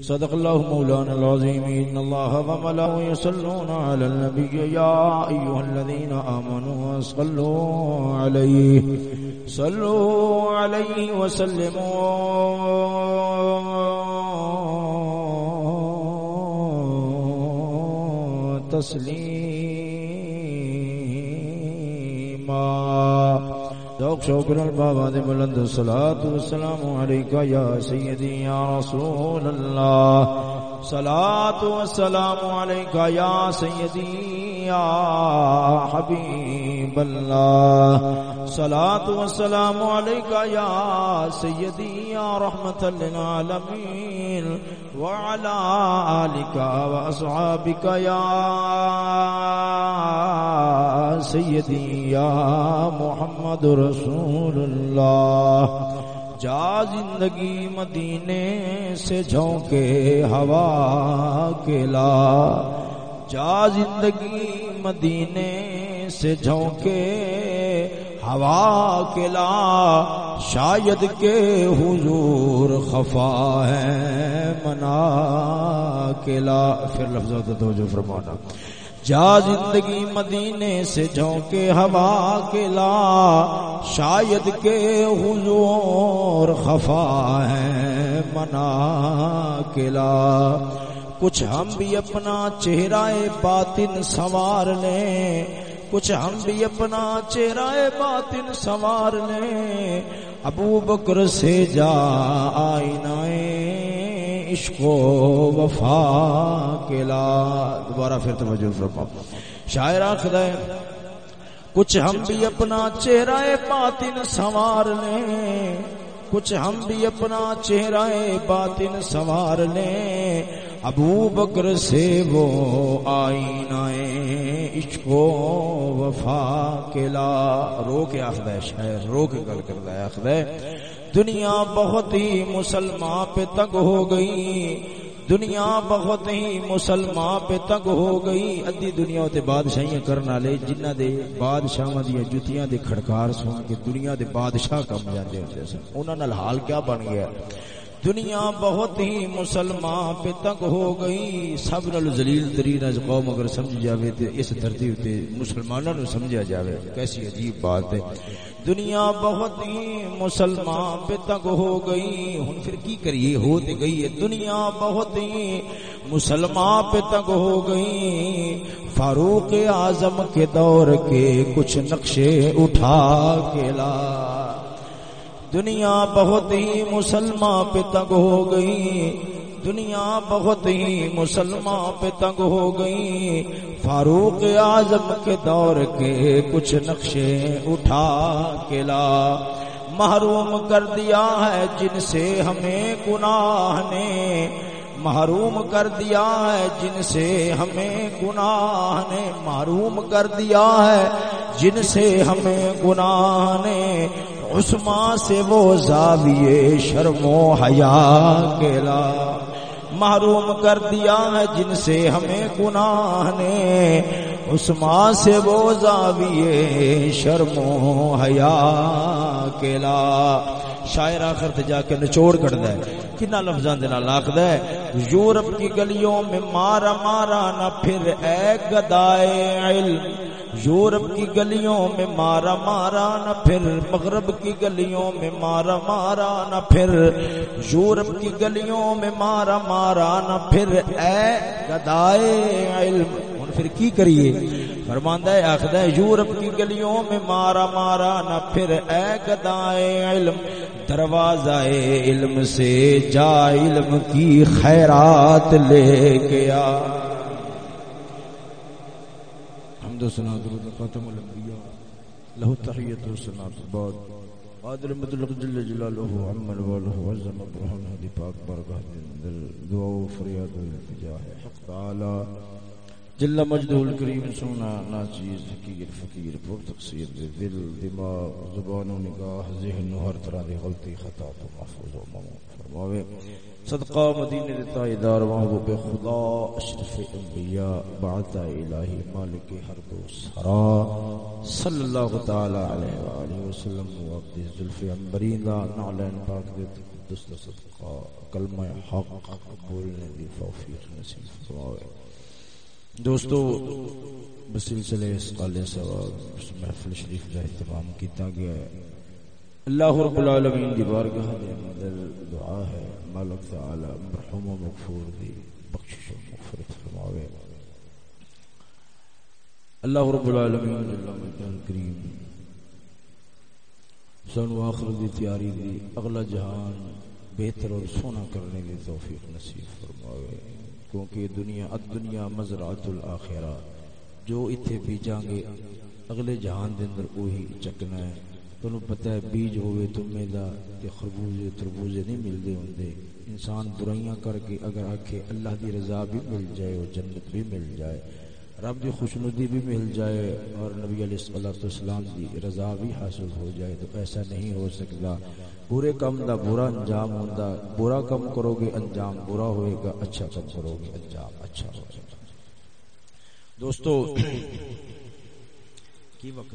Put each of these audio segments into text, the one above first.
صدق الله مولانا العظيم. إن الله وملاه يصلون على النبي. يا أيها الذين آمنوا صلوا عليه. صلوا عليه وسلموا. تسليما. ذوق شوق البابا دے بلند الصلاة والسلام علیکہ یا سیدی یا رسول اللہ۔ صلاة والسلام علیکہ یا سیدی یا حبیب اللہ صلاة والسلام علیکہ یا سیدی یا رحمت للعالمین وعلى آلك وأصحابك يا سيدي يا محمد رسول اللہ جا زندگی مدینے سے جھونکے ہوا کے لا جا زندگی مدینے سے جھونکے، ہوا کے لا شاید کے حضور خفا ہے، منا کے لا پھر لفظ تو جو فرمانا۔ جا زندگی مدینے سے جھونکے، ہوا کے لا شاید کے حضور خفا ہے، منا کے لا کچھ ہم بھی اپنا چہرہ باطن سنوار لیں۔ کچھ ہم بھی اپنا چہرہ باطن سنوار لیں۔ ابو بکر سے جا آئینہ عشق و وفا کے لا دوبارہ پھر توجہ فرما شاعرہ خدا کچھ ہم بھی اپنا چہرہ باطن سنوار لیں۔ کچھ ہم بھی اپنا چہرہ باطن سنوار لیں۔ ابو بکر سے وہ آئینہ عشق و وفا کے لا رو کے آخد ہے شاعر رو کے گل کرتا ہے آخد ہے۔ دنیا بہت ہی مسلمان پہ تگ ہو گئی۔ دنیا بہت ہی مسلمان پہ تگ ہو گئی۔ ادھی دنیا تے بادشاہیاں کرنا لے جنہ دے بادشاہاں دی جتیاں دے کھڑکار سن کے دنیا دے بادشاہ کم جاندے ہوندے سن۔ انہاں نال حال کیا بن گیا؟ ہے دنیا بہت ہی مسلمان پہ تنگ ہو گئی۔ سب نال ذلیل ترین از قوم اگر سمجھ جاوے تے اس دھرتی تے مسلماناں نو سمجھا جاوے، کیسی عجیب بات ہے۔ دنیا بہت ہی مسلمان پہ تنگ ہو گئی۔ ہن پھر کی کریے؟ ہو تے گئی ہے۔ دنیا بہت ہی مسلمان پہ تنگ ہو گئی۔ فاروق اعظم کے دور کے کچھ نقشے اٹھا کے لا دنیا بہت ہی مسلمان پہ تنگ ہو گئی۔ دنیا بہت ہی مسلمان پہ تنگ ہو گئی۔ فاروق اعظم کے دور کے کچھ نقشے اٹھا کے لا۔ محروم کر دیا ہے جن سے ہمیں گناہ نے۔ محروم کر دیا ہے جن سے ہمیں گناہ نے محروم کر دیا ہے۔ جن سے ہمیں گناہ نے عثمان سے وہ زاویے شرم و حیا کے لا محروم کر دیا ہے جن سے ہمیں گناہ نے۔ عثمان سے وہ زاویے شرم و حیا کے لا۔ شاعر آخر تے جا کے نچوڑ کٹدا ہے۔ کنا لفظاں دے نال آکھدا ہے، یورپ کی گلیوں میں مارا مارا نہ پھر اے گدائے علم۔ یورپ کی گلیوں میں مارا مارا نہ پھر مغرب کی گلیوں میں مارا مارا نہ پھر یورپ کی گلیوں میں مارا مارا نہ پھر اے گدائے علم پھر کی کریے؟ فرماندہ ہے ہے، یورپ کی گلیوں میں مارا مارا نہ پھر اے گدائے علم، دروازہ علم سے جا علم کی خیرات لے گیا۔ حمد و سنا درود خاتم الانبیاء لہو تحیت و سنا بعد قادر مطلق جل جلالہ عمل والہ وزم ابراہم حدی پاک برگاہ دل. دعا و فریاد و التجاہ حق تعالی. جل مجدول کریم سونا ناچیز حقیر فقیر پر تقصیر دے دل، دماغ، زبان و نگاہ، ذہن و ہر طرح دی غلطی خطا تو محفوظ و ممون فرماوے. صدقہ مدینہ دے تائیدار محبوب خدا اشرف انبیاء بعد الہی مالک ہر دو سرا صلی اللہ تعالی علیہ وآلہ وسلم و عبد ذلف انبرین دا نعلین پاک دے تقدس صدقہ، کلمہ حق قبولنے دی، توفیق نصیب فرماوے۔ دوستو، بسلسلے اس قال ثواب اس محفل شریف کا اہتمام کیتا گیا ہے۔ اللہ رب العالمین دی بارگاہ دے اندر دعا ہے۔ مالک تعالی مرحوم و مغفور دی، بخشش و مغفرت فرماوے۔ اللہ رب العالمین جل مجدہ کریم سن و آخر دی تیاری دی اغلا جہان بہتر اور سونا کرنے کی توفیق نصیب فرماوے۔ کیونکہ دنیا اد دنیا مزرعت الاخرہ، جو اتھے بیجاں گے، اگلے جہان دے اندر وہی چکنا ہے۔ تنو پتہ ہے بیج ہوئے تو میدا تے خربوزے تربوزے نہیں ملدے ہوندے۔ انسان برائیاں کر کے اگر آکھے اللہ دی رضا بھی مل جائے اور جنت بھی مل جائے۔ رب دی خوشنودی بھی مل جائے اور نبی علیہ السلام دی رضا بھی حاصل ہو جائے تو ایسا نہیں ہو سکتا۔ برے کم دا برا انجام ہوندا، برا کم کرو گے انجام، برا ہوئے گا اچھا کم کرو گے انجام اچھا ہو جائے گا۔ دوستو، کی وقت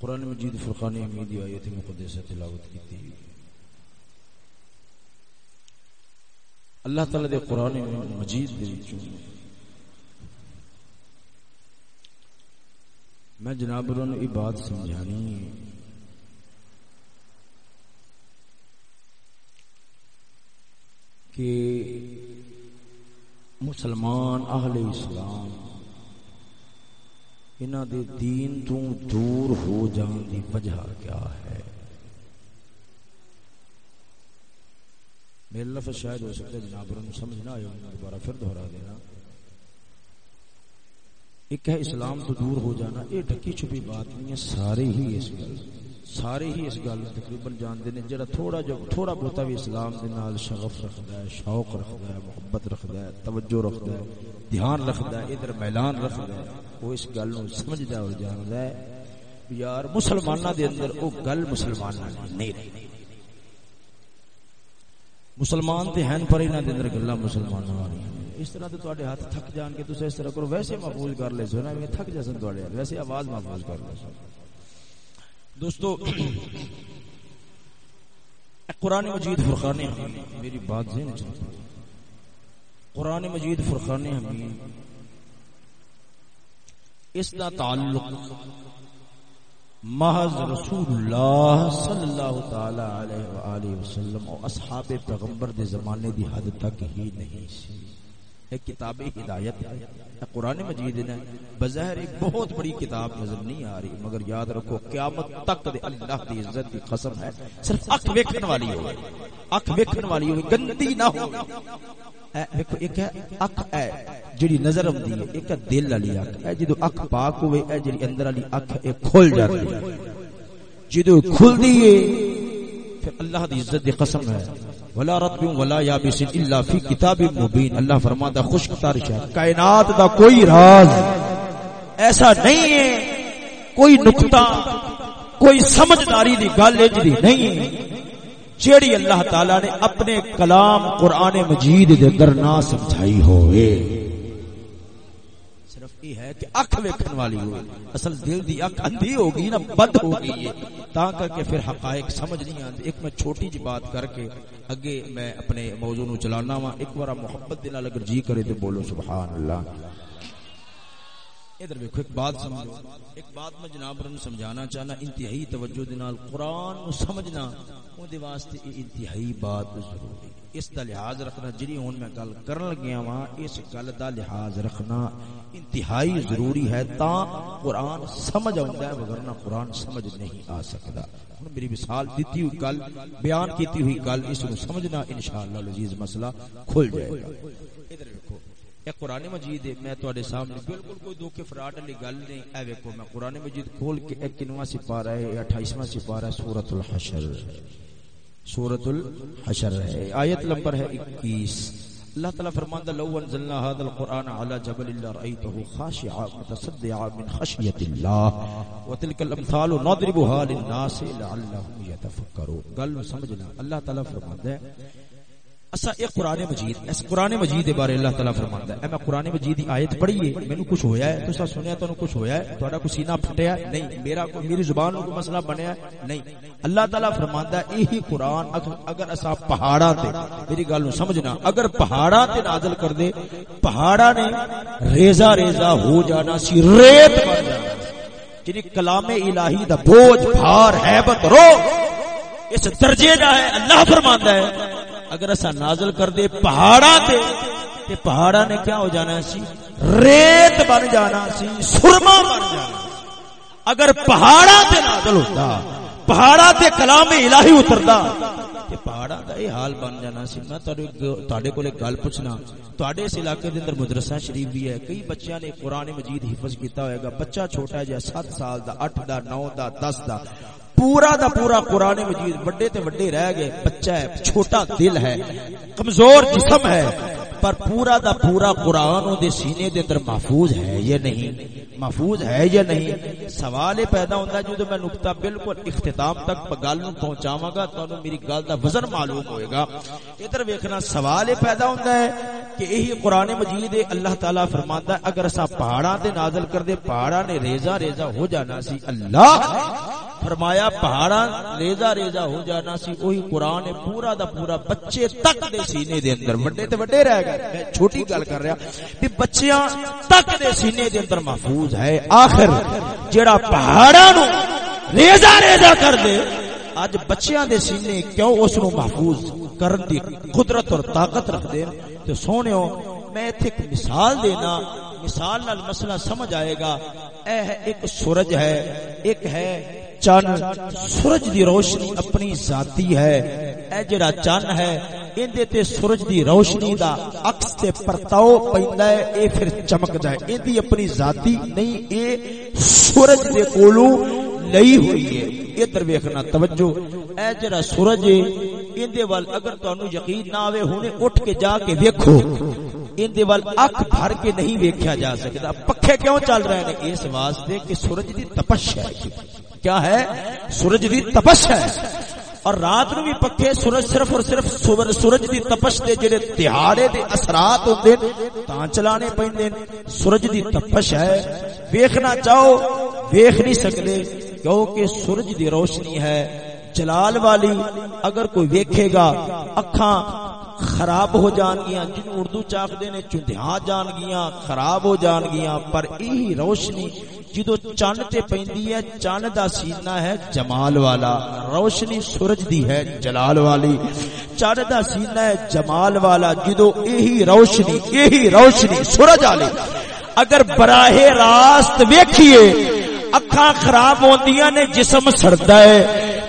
قرآن مجید فرقان حمیدی آیت مقدسہ تلاوت کی تھی۔ اللہ تعالی دے قرآن مجید دے وچوں میں جناب نے یہ بات سمجھانی کہ مسلمان اہل اسلام انہ دے دین تو دور ہو جان دی وجہ کیا ہے؟ میرے لفظ شاید ہو سکتا ہے جناب رن آئے دوبارہ پھر دہرا دینا ایک ہے اسلام تو دور ہو جانا، یہ ڈکی چھپی بات نہیں ہے، سارے ہی اس گل سارے ہی اس گل تقریباً جانتے ہیں جڑا تھوڑا جو تھوڑا بہت بھی اسلام دے نال شغف رکھدا ہے، شوق رکھدا ہے، محبت رکھدا ہے، توجہ رکھدا ہے، دھیان رکھدا ہے، ادھر میلان رکھدا ہے، وہ اس گل نو سمجھدا اور جاندا ہے یار مسلماناں دے اندر او گل مسلماناں نہیں رہی۔ مسلمان تے ہیں پر انہاں دے اندر گلاں مسلماناں والیاں اس طرح تو تواڈے ہاتھ تھک جان کے تسے اس طرح کرو، ویسے محفوظ کر لے سو نا، میں تھک جاسن تواڈے ویسے آواز محفوظ کر لے سو دوستو، قرآن مجید فرقان حمید، میری بات ذہن چلتا قرآن مجید فرقان حمید، اس کا تعلق محض رسول اللہ صلی اللہ تعالی علیہ وآلہ وسلم اور اصحاب پیغمبر دے زمانے دی حد تک ہی نہیں سی۔ ایک کتاب ہدایت ہے۔ قرآن مجید نے بظاہر ایک بہت بڑی کتاب نظر نہیں آ رہی، مگر یاد رکھو، قیامت تک دے اللہ دی عزت دی قسم ہے۔ صرف اکھ ویکھن والی ہو اکھ ویکھن والی ہو گندی نہ ہو۔ دیکھو ایک ہے اکھ ہے جڑی نظر آندی ہے، ایک ہے دل والی اکھ ہے جدو اکھ پاک ہوئے، اے جڑی اندر والی اکھ اے کھل جاتی ہے۔ جدو کھل دی ہے، پھر اللہ دی عزت دی قسم ہے۔ ولا رب ولا یابس الا فی کتاب مبین۔ اللہ فرماتا خشک تارش ہے کائنات دا کوئی راز ایسا نہیں ہے۔ کوئی نقطہ، کوئی سمجھداری دی گل جدی نہیں ہے۔ جیڑی اللہ تعالی نے اپنے کلام قرآن مجید دے در نہ سمجھائی ہوئے۔ کہ اکھ ویکھن والی ہوئی۔ اصل دل دی اکھ اندھی ہوگی نا، بد ہوگی ہے۔ تا کر کے پھر حقائق سمجھ نہیں آتے ایک میں چھوٹی جی بات کر کے اگے میں اپنے موضوع نو چلانا وا ایک بار محبت دل اگر جی کرے تو بولو سبحان اللہ۔ ادھر ویکھو، ایک بات سمجھو۔ ایک بات میں جناب رن سمجھانا چاہنا، انتہائی توجہ دے نال قران نو سمجھنا اون دے واسطے یہ انتہائی بات ضروری اس دا لحاظ رکھنا، جڑی ہن میں گل کرن لگیا وا اس گل دا لحاظ رکھنا انتہائی ضروری ہے، تا قران سمجھ آوندا ہے ورنہ قران سمجھ نہیں آ سکدا۔ ہن میری مثال دتی ہوئی گل، بیان کیتی ہوئی گل، اس نو سمجھنا انشاءاللہ العزیز مسئلہ کھل جائے گا۔ ادھر دیکھو یہ قرآن مجید ہے میں تواڈے سامنے بالکل کوئی دھوکے فراڈ والی گل نہیں، اے ویکھو میں قرآن مجید کھول کے ایک کنواں سپارہ ہے 28واں سپارہ ہے سورۃ الحشر۔ سورۃ الحشر ہے، آیت نمبر ہے 21 اللہ تعالی فرماندا لو انزلنا هذا القران على جبل لرايته خاشعا متصدعا من خشيه الله وتلك الامثال نضربها للناس لعلهم يتفكرون گل سمجھنا، اللہ تعالی فرماندا ہے اسا ایک قرآن مجید، اس قرآن مجید دے بارے اللہ تعالی فرماندا ہے۔ میں قرآن مجید دی ایت پڑھی ہے، مینوں کچھ ہویا ہے تسا سنیا تانوں کچھ ہویا ہے، تہاڈا کوئی سینہ پھٹیا نہیں، میرا کوئی، میری زبان کو مسئلہ بنیا نہیں۔ اللہ تعالی فرماندا ہے یہی قرآن اگر اسا پہاڑاں تے، میری گل نو سمجھنا، اگر پہاڑاں تے نازل کر دے، پہاڑاں نے ریزا ریزا ہو جانا سی، ریت بن جانا جنی کلام الہی دا بوجھ، بھار ہیبت رو اس درجے دا ہے، اللہ فرماندا ہے۔ اگر اسا نازل کر دے پہاڑا تے تے پہاڑا نے کیا ہو جانا سی؟ ریت بن جانا سی، سرما بن جانا اگر پہاڑا تے نازل ہوتا پہاڑا تے کلام الہی اتردا تے پہاڑا دا یہ حال بن جانا سی۔ میں تہاڈے کول ایک گل پوچھنا۔ تہاڈے اس علاقے دے اندر مدرسہ شریف بھی ہے۔ کئی بچیاں نے قران مجید حفظ کیتا ہوئے گا۔ بچہ چھوٹا ہے جے 7 سال دا 8 دا 9 دا 10 دا۔ پورا دا پورا قرآن مجید بڑے تے بڑے رہ گئے، بچہ ہے، چھوٹا دل ہے، کمزور جسم ہے، پر پورا دا پورا قرآن دے سینے دے اندر محفوظ ہے یہ نہیں؟ محفوظ ہے یا نہیں؟ سوال پیدا ہوتا ہے جو میں نقطہ بالکل اختتام تک گل نو پہنچاواں گا تو میری گل دا وزن معلوم ہوئے گا۔ ادھر ویکھنا، سوال پیدا ہوتا ہے کہ یہی قرآن مجید اللہ تعالی فرماندا ہے، اگر اسا پہاڑاں تے نازل کر دے پہاڑاں نے ریزا ریزا ہو جانا سی، اللہ فرمایا پہاڑا ریزا ریزا ہو جانا سی وہی قرآن پورا دا پورا بچے تک دے سینے دے اندر بڑے تے بڑے رہ گئے۔ چھوٹی گل کر رہا بھی بچیاں تک دے سینے دے اندر محفوظ ہے۔ آخر جڑا پہاڑا نو ریزا ریزا کر دے اج بچیاں دے سینے کیوں اس نو محفوظ کرن دی قدرت اور طاقت رکھ دے؟ تو سونےو میں ایتھے ایک مثال دینا، مثال نال مسئلہ سمجھ آئے گا۔ اے ایک سورج ہے، ایک ہے چن سورج دی روشنی اپنی ذاتی ہے۔ اے جڑا چن ہے، ایندے تے سورج دی روشنی دا عکس تے پرتاؤ پیندا ہے، اے پھر چمکدا ہے۔ ایندی اپنی ذاتی نہیں، اے سورج دے کولوں لئی ہوئی ہے۔ ادھر ویکھنا، توجہ۔ اے جڑا سورج ہے، ایندے وال اگر تانوں یقین نہ آوے، ہونے اٹھ کے جا کے ویکھو۔ ایندے وال اکھ بھر کے نہیں ویکھیا جا سکدا۔ پکھے کیوں چل رہے ہیں؟ اس واسطے کہ سورج دی تپش ہے۔ کیا ہے؟ سورج دی تپش ہے۔ اور رات نو بھی پکے سورج صرف اور صرف سورج دی تپش دے جڑے تہاڑے دے اثرات ہوندے تاں چلانے پیندے سورج دی تپش ہے۔ ویکھنا چاہو ویکھ نہیں سکدے، کیونکہ سورج دی روشنی ہے۔ جلال والی اگر کوئی ویکھے گا، اکھاں خراب ہو جان گیا جن اردو چاک دے نے چندیاں جان گیا خراب ہو جان گیا پر ای روشنی جدو چند تے پیندی ہے چند دا سینہ ہے جمال والا، روشنی سورج دی ہے جلال والی۔ چند دا سینہ ہے جمال والا، جدو یہی روشنی یہی روشنی سورج والی۔ اگر براہ راست ویکھیے، اکھاں خراب ہوندیاں نے جسم سڑدا ہے،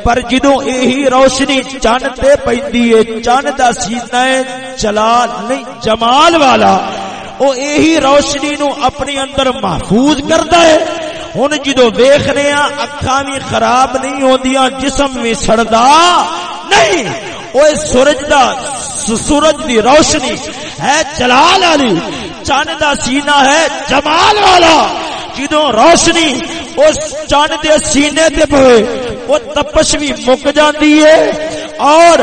پر جدو یہی روشنی چند تے پیندی ہے چند دا سینہ ہے جلال، نہیں، جمال والا۔ او یہی روشنی نو اپنی اندر محفوظ کرتا ہے۔ ہن جدو ویکھنے اکھاں بھی خراب نہیں ہوندیاں، جسم بھی سڑدا نہیں۔ او سورج دا سورج دی روشنی ہے جلال والی چند دا سینہ ہے جمال والا۔ جدو روشنی اس چند دے سینے تے پوے، وہ تپش بھی مک جاندی ہے۔ اور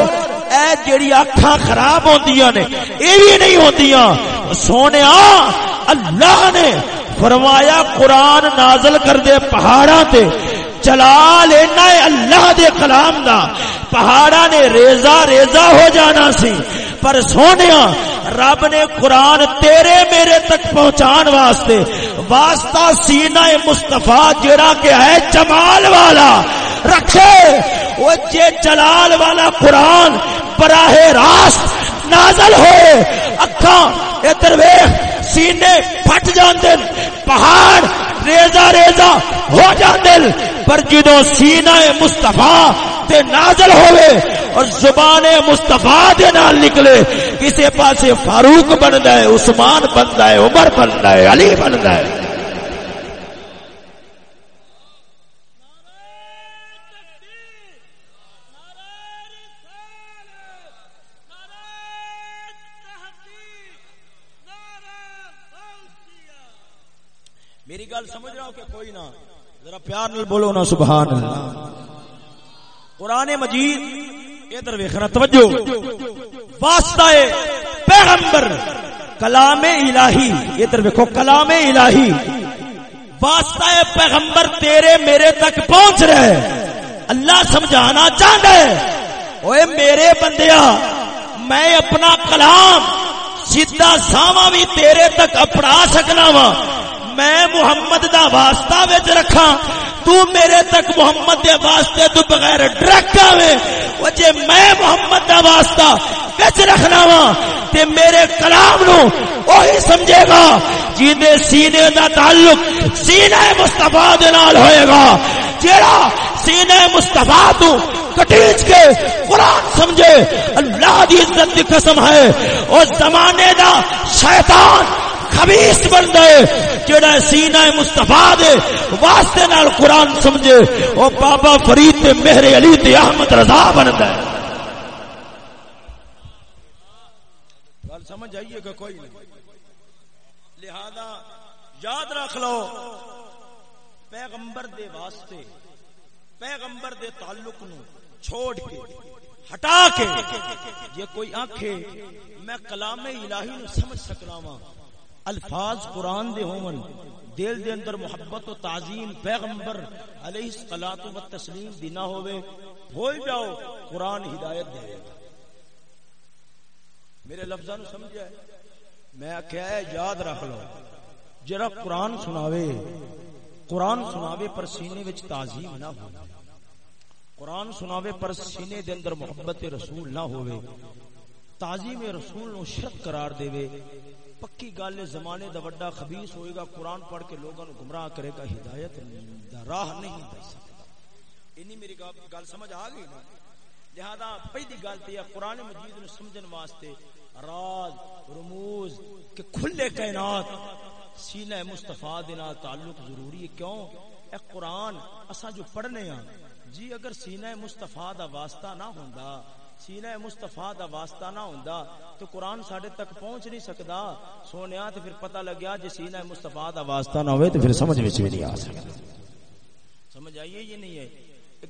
اے جڑی اکھاں خراب ہوندیاں نے، اے بھی نہیں ہوندیاں۔ سونیا اللہ نے فرمایا قرآن نازل کر دے پہاڑاں تے۔ جلال اینا اللہ دے کلام دا۔ پہاڑا نے ریزا ریزا ہو جانا سی۔ پر سونیا رب نے قرآن تیرے میرے تک پہنچان واسطے واسطہ سینہ مصطفیٰ جڑا کہ ہے جمال والا۔ رکھے۔ وہ جے جلال والا قرآن براہ راست نازل ہوئے۔ اکھاں، ادھر ویخ سینے پھٹ جاندے پہاڑ ریزا ریزا ہو جاندے پر جدو سینہ مصطفیٰ تے نازل ہوئے اور زبان مستفا دے نال نکلے کسی پاسے فاروق بنتا ہے، عثمان بنتا ہے، عمر بنتا ہے، علی بنتا ہے میری گل سمجھ رہا ہو کہ کوئی نہ ذرا پیار نہیں بولو نا، سبحان اللہ۔ قرآن مجید، ادھر ویخنا توجہ۔ واسطہ پیغمبر، کلام الہی۔ ادھر ویکھو، کلام الہی۔ واسطہ پیغمبر تیرے میرے تک پہنچ رہے اللہ سمجھانا چاہتا ہے۔ اوے میرے بندیا میں اپنا کلام سیدھا ساواں بھی تیرے تک اپنا سکنا وا میں محمد دا واسطہ وچ رکھا تو میرے تک محمد دے واسطے تو بغیر ڈائریکٹ آوے۔ وہ جے میں محمد دا واسطہ وچ رکھنا وا، تے میرے کلام نو وہی سمجھے گا جی دے سینے دا تعلق سینہ مصطفیٰ دے نال ہوئے گا۔ جیڑا سینہ مصطفیٰ تو کٹیچ کے قرآن سمجھے، اللہ دی عزت دی قسم ہے۔ اور زمانے دا شیطان خبیث بن گئے جڑا سینہ مصطفیٰ دے واسطے نال قرآن سمجھے، او بابا فرید تے مہر علی تے احمد رضا بن گئے گل سمجھ آئیے کہ کوئی نہیں؟ لہذا یاد رکھ لو، پیغمبر دے واسطے، پیغمبر دے تعلق نو چھوڑ کے، ہٹا کے یہ کوئی آنکھے میں کلام الہی نو سمجھ سکنا وا الفاظ قرآن دے ہون دل دے اندر محبت و تعظیم پیغمبر علیہ الصلات و تسلیم دی نہ ہوے بھول جاؤ، قرآن ہدایت دے گا۔ میرے لفظاں نو سمجھیا میں کہیا ہے یاد رکھ لو، جڑا قرآن سناوے قرآن سناوے پر سینے وچ تعظیم نہ ہو قرآن سناوے پر سینے دے اندر محبت رسول نہ ہوے تعظیم رسول نو شرط قرار دے وے پکی گل زمانے دا وڈا خبیث ہوئے گا، قرآن پڑھ کے لوگوں گمراہ کرے گا، ہدایت دا راہ نہیں دے سکتا۔ اینی میری گل سمجھ آ گئی نا؟ لہذا پہلی گل تے قرآن مجید نو سمجھن واسطے راز، رموز کہ کھلے کائنات سینہ مصطفیٰ دے نال تعلق ضروری ہے۔ کیوں؟ اے قرآن، اساں جو پڑھنے ہاں جی اگر سینہ مصطفیٰ دا واسطہ نہ ہوندا سینہ مصطفیٰ دا واسطہ نہ ہوندا تو قرآن ساڈے تک پہنچ نہیں سکدا۔ سونیا تے پھر پتہ لگیا جے سینہ مصطفیٰ دا واسطہ نہ ہوئے تو پھر سمجھ وچ بھی نہیں آ سکدا۔ سمجھ آئیے یہ نہیں ہے؟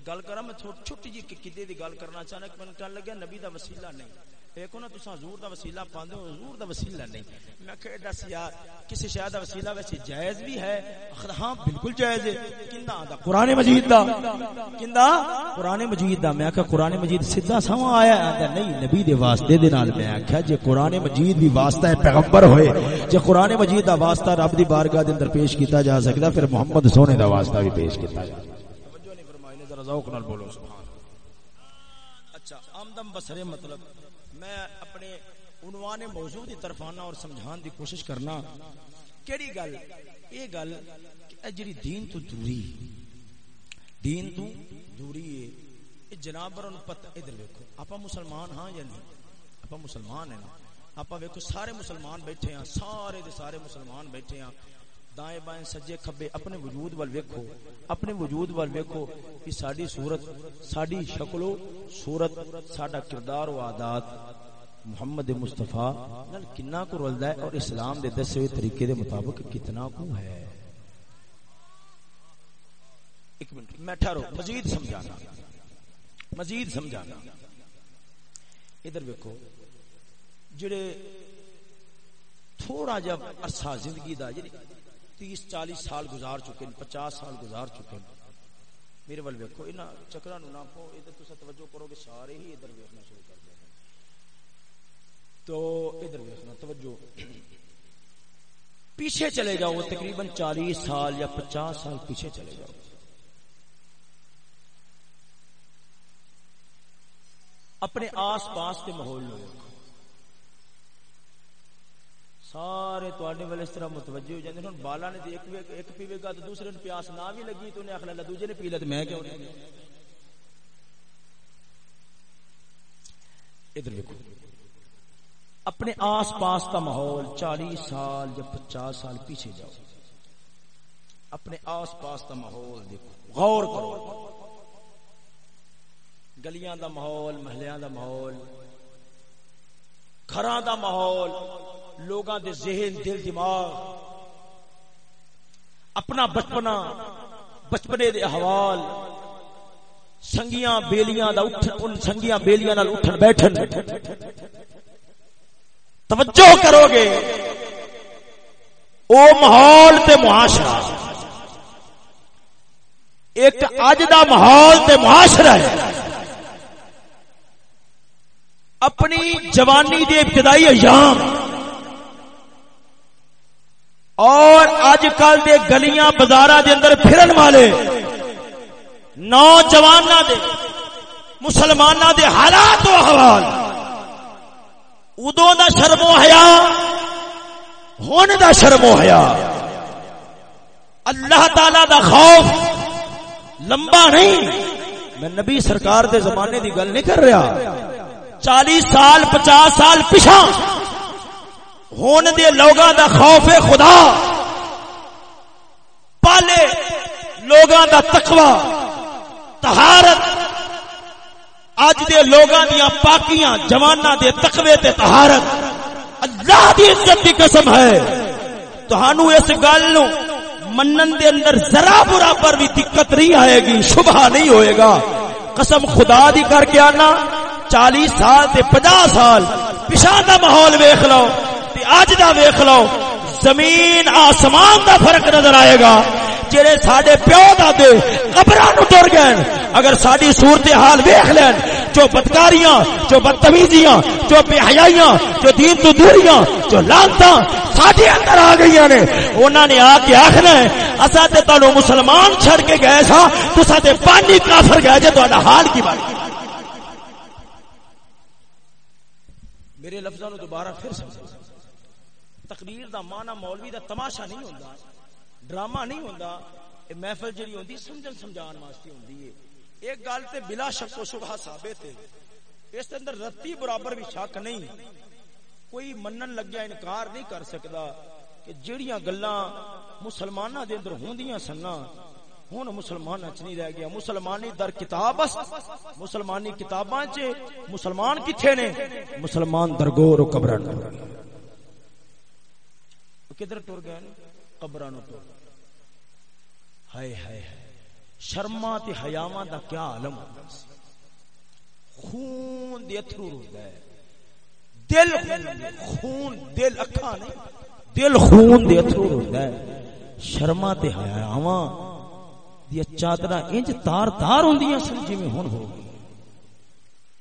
گل کراں میں چھوٹی جی کدے دی گل کرنا چاہنا کہ میں کہن لگا نبی دا وسیلہ نہیں۔ دیکھو نا حضور دا وسیلہ پاندے ہو حضور دا وسیلہ نہیں میں کہ دس یار کسی شے دا وسیلہ جائز بھی ہے ہاں بالکل جائز ہے کیندا دا قران مجید دا کیندا قران مجید دا میں کہ قران مجید سیدھا آیا ہے نہیں نبی دے واسطے دے نال میں آکھیا جے قران مجید بھی واسطہ ہے پیغمبر ہوئے جے قران مجید دا واسطہ رب دی بارگاہ دے اندر پیش کیتا جا سکدا پھر محمد سونے دا واسطہ بھی پیش کیتا جا توجہ نہیں فرمائے ذرا ذوق نال بولو سبحان اچھا آمدم بسرے مطلب میں اپنے عنوان موضوع دی طرف آنا اور سمجھان دی کوشش کرنا۔ کیڑی گل؟ یہ گل کہ جڑی دین تو دوری دین تو دوری ہے۔ یہ جناب پتہ ادھر ویکھو۔ اپا مسلمان ہاں یا نہیں؟ اپا مسلمان ہیں نا؟ اپا ویکھو سارے مسلمان بیٹھے ہیں سارے دے سارے مسلمان بیٹھے ہیں دائیں بائیں سجے کھبے اپنے وجود وال ویکھو۔ اپنے وجود وال ویکھو کہ ساڈی صورت ساڈی شکل و صورت ساڈا کردار و عادات محمد مصطفی نال کنا کو رلدا ہے اور اسلام دے دسے ہوئے طریقے دے مطابق کتنا کو ہے؟ ایک منٹ، میں ٹھہرو، مزید سمجھانا۔ مزید سمجھانا۔ ادھر ویکھو، جڑے تھوڑا جب عرصہ زندگی دا یعنی تیس چالیس سال گزار چکے ہیں، پچاس سال گزار چکے ہیں۔ میرے وال ویکو انہاں چکراں نو نہ پو ادھر تسا توجہ کرو کہ سارے ہی ادھر ویکھنا شروع کر دیں۔ تو ادھر ویکھنا توجہ۔ پیچھے چلے جاؤ تقریباً چالیس سال یا پچاس سال پیچھے چلے جاؤ۔ اپنے آس پاس کے ماحول لوگ سارے تے والے اس طرح متوجہ ہو جاتے ہیں۔ بالا نے ایک ایک پیوے گا تو دوسرے نے پیاس نہ بھی لگی تو انہیں آخر دوجے نے پی لیا تو میں کیوں نہیں؟ ادھر دیکھو اپنے آس پاس کا ماحول، چالیس سال یا پچاس سال پیچھے جاؤ۔ اپنے آس پاس کا ماحول دیکھو۔ غور کرو۔ گلیاں دا ماحول، محلیاں دا ماحول، گھراں دا ماحول، لوگاں دے ذہن، دل، دماغ۔ اپنا بچپنا، بچپنے دے احوال، سنگیاں بیلیاں دا اٹھن ان سنگیاں بیلیاں نال اٹھن بیٹھن۔ توجہ کرو گے۔ او ماحول تے معاشرہ۔ ایک اج دا ماحول تے معاشرہ ہے۔ اپنی جوانی دے ابتدائی ایام۔ اور اج کل دے گلیاں بازار دے اندر پھرن والے۔ نوجوان دے مسلمان دے حالات و حوال ادو دا شرم و حیا، ہون دا شرم و حیا۔ اللہ تعالی دا خوف لمبا نہیں۔ میں نبی سرکار دے زمانے دی گل نہیں کر رہا۔ چالیس سال، پچاس سال پچھا ہون دے لوگاں دا خوف خدا۔ پالے لوگاں دا تقوی تہارت اج دے لوگاں دیاں پاکیاں، جواناں دے تقوی تے تہارت اللہ دی عزت دی قسم ہے۔ تہانوں اس گل نو منن دے اندر ذرا برابر بھی دقت نہیں آئے گی، شبہ نہیں ہوئے گا۔ قسم خدا دی کر کے آنا، چالیس سال تے پچاس سال پچھا دا ماحول ویخ لو اج دا ویخ لو، زمین آسمان دا فرق نظر آئے گا۔ جڑے ساڈے پیو دادے قبراں نو ٹر گئے اگر ساری صورت حال ویکھ لین، جو بدکاریاں، جو بدتمیزیاں، جو بے حیائیاں، جو دین تو دوریاں، جو لانتاں ساڈے اندر آ گئی نے، انہاں نے آ کے آکھنا ہے اسا تے تانوں مسلمان چھڑ کے گئے سا تساں تے پانی کافر گئے جے تہاڈا حال کی بات۔ میرے لفظوں نو دوبارہ پھر سمجھو۔ تقریر دا معنی مولوی دا تماشا نہیں ہوندا۔ ڈرامہ نہیں ہوندا، اے محفل جڑی ہوندی سمجھن سمجھان واسطے ہوندی ہے ایک گل تے بلا شک و شبہ ثابت ہے اس دے اندر رتی برابر بھی شک نہیں۔ کوئی منن لگیا انکار نہیں کر سکدا کہ جڑیاں گلاں مسلماناں دے اندر ہوندیاں سناں ہن مسلمان اچ نہیں رہ گیا۔ مسلمانی در کتاب بس مسلمانی کتاباں چ مسلمان کتھے نے؟ مسلمان درگور و قبراں کدھر ٹر گئے؟ قبراں ٹر گئے۔ ہائے ہائے شرما تے حیاواں دا کیا عالم؟ خون دے اتھرو روندا ہے۔ دل خون دل اکھاں نہیں دل خون دے اتھرو روندا ہے۔ شرما تے حیاواں دی چادر انج تار تار ہوندیاں سن جویں ہن ہو گئی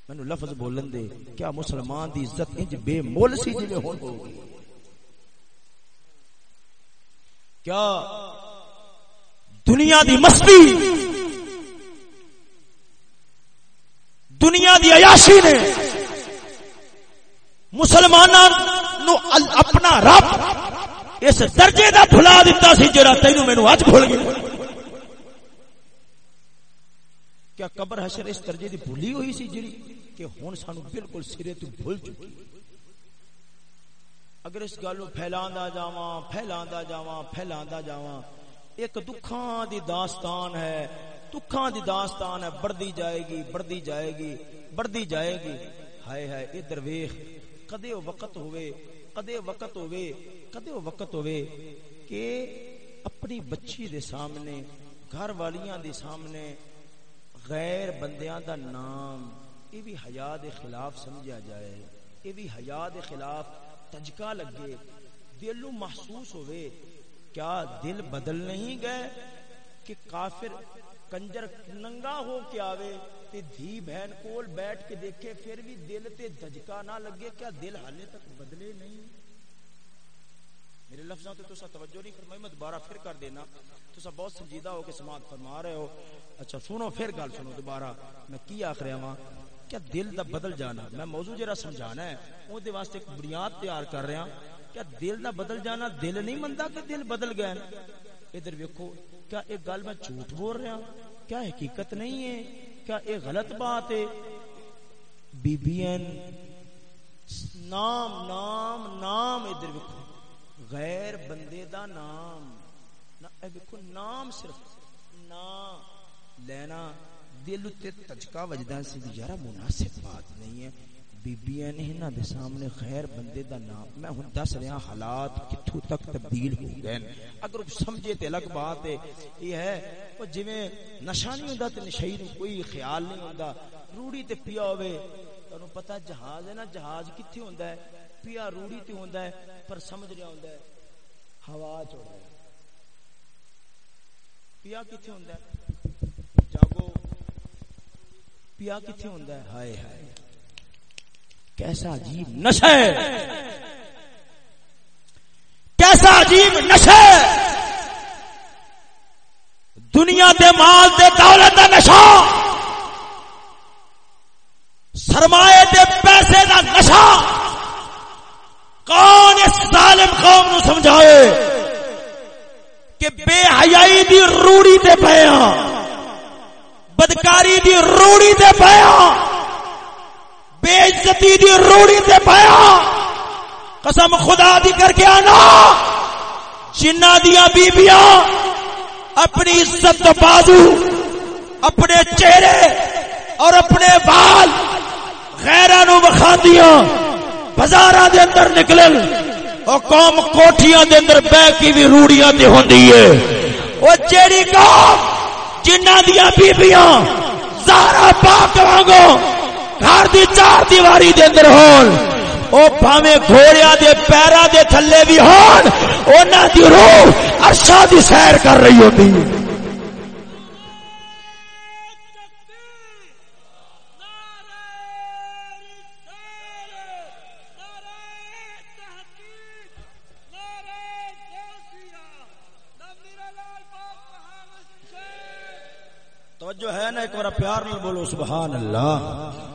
مینو لفظ بولن دے، کیا مسلمان دی عزت انج بے مول سی جویں ہن ہو گئی کیا دنیا دی مستی۔ دنیا دی عیاشی نے مسلمانوں نو اپنا رب اس درجے دا بھلا دیتا سی جڑا تینو مینو اج بھول گیا۔ کیا قبر حشر اس درجے دی بھولی ہوئی سی جڑی کہ ہن سانو بالکل سرے تو بھول چکی۔ اگر اس گل نو پھیلاندا جاواں پھیلاندا جاواں پھیلاندا جاواں۔ ایک دکھاں دی داستان ہے۔ دکھاں دی داستان ہے۔ بڑھدی جائے گی، بڑھدی جائے گی، بڑھدی جائے گی۔ ہائے ہائے، ادھر ویکھ۔ کدے وقت ہوئے کدے وقت ہوئے کدے وقت ہوئے کہ اپنی بچی دے سامنے، گھر والیاں دے سامنے غیر بندیاں دا نام یہ بھی حیا دے خلاف سمجھا جائے۔ یہ بھی حیا دے خلاف تجکا لگے۔ دل نو محسوس ہوئے۔ کیا دل بدل نہیں گئے کہ کافر کنجر ننگا ہو کے آوے تے دھی بہن کول بیٹھ کے دیکھے پھر بھی دل تے دجکا نہ لگے، کیا دل حالے تک بدلے نہیں؟ میرے لفظوں تے تسا توجہ نہیں فرمائی، میں دوبارہ پھر کر دینا۔ تسا بہت سنجیدہ ہو کے سماعت فرما رہے ہو۔ اچھا سنو پھر گل سنو دوبارہ۔ میں کی آخ رہا ہاں کیا دل دا بدل جانا؟ میں موضوع جرا سمجھانا ہے وہ دے واسطے ایک بنیاد تیار کر رہا۔ ہاں کیا دل دا بدل جانا؟ دل نہیں مندا کہ دل بدل گیا ادھر ویکھو، کیا ایک گل میں جھوٹ بول رہا کیا حقیقت نہیں ہے؟ کیا ایک غلط بات ہے؟ بی بی این، نام نام نام ادھر ویکھو۔ غیر بندے دا نام۔ اے ویکھو، نام صرف۔ نام لینا۔ دل تے تجکا وجدا سی۔ یار مناسب بات نہیں ہے۔ بیبیاں نے انہاں دے سامنے خیر بندے دا نام میں ہن دس رہا حالات کتھوں تک تبدیل ہو گئے اگر سمجھے تے الگ بات ہے، یہ ہے او جویں نشہ نہیں ہوندا تے نشئی نو کوئی خیال نہیں ہوندا۔ روڑی تے پیا ہوے تانوں پتہ جہاز ہے نا، جہاز کتھے ہوندا ہے؟ پیا روڑی تے ہوندا ہے، پر سمجھ رہا ہوندا ہے، ہوا چ ہوندا ہے۔ پیا کتھے ہوندا ہے؟ جاگو۔ پیا کتھے ہوندا ہے؟ ہائے ہائے۔ کیسا عجیب نشہ کیسا عجیب نشہ دنیا دے مال دے دولت دا نشہ۔ سرمایہ دے پیسے دا نشہ۔ کون اس ظالم قوم نو سمجھائے کہ بے حیائی دی روڑی تے پیا ہاں، بدکاری دی روڑی تے پیا بے عزتی دی روڑی تے پایا۔ قسم خدا دی کر کے آنا۔ جنہ دیا بیبیاں اپنی عزت تو بازو، اپنے چہرے اور اپنے بال غیرانو بخا دیا بازاراں دے اندر نکلن۔ او قوم کوٹھیاں دے اندر بہ کی بھی روڑیاں تے ہوندی ہے۔ او جیڑی قوم، جنہ دیا بیبیاں زہرا پاک وانگو گھر دی چار دیواری دے اندر ہون۔ او بھاویں گھوڑیا دے پیرا دے تھلے بھی ہون۔ انہاں دی روح عرشاں دی سیر کر رہی ہوندی توجہ ہے نا ایک بار پیار نہ بولو، سبحان اللہ۔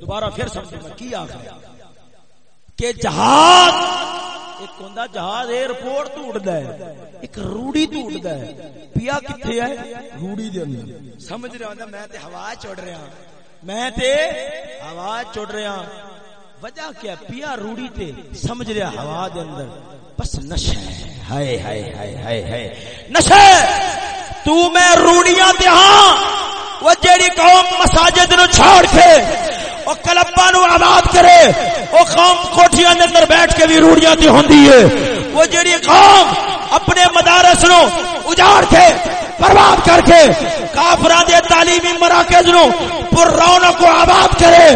دوبارہ پھر سمجھو میں کی آخر کہ جہاز، ایک ہوندا جہاز ایئرپورٹ تو اڑدا ہے، ایک روڑی تو اڑدا ہے۔ پیا کتھے ہے؟ روڑی دے اندر۔ سمجھ رہا ہوندا میں تے ہوا چڑ رہا ہاں۔ میں تے ہوا چڑ رہا ہاں۔ وجہ کیا؟ پیا روڑی تے سمجھ رہا ہوا دے اندر۔ بس نشہ ہے۔ ہائے ہائے ہائے ہائے ہائے۔ نشہ! تو میں روڑیاں تے ہاں۔ وہ جیڑی قوم مساجد نو چھوڑ کے او کلپا نو آباد کرے، وہ قوم کوٹیاں دے اندر بیٹھ کے بھی روڑیاں دی ہوندی ہے۔ وہ جیڑی قوم اپنے مدارس نو اجاڑ کے، برباد کر کے، کافراں دے تعلیمی مراکز نو پر رونق کو آباد کرے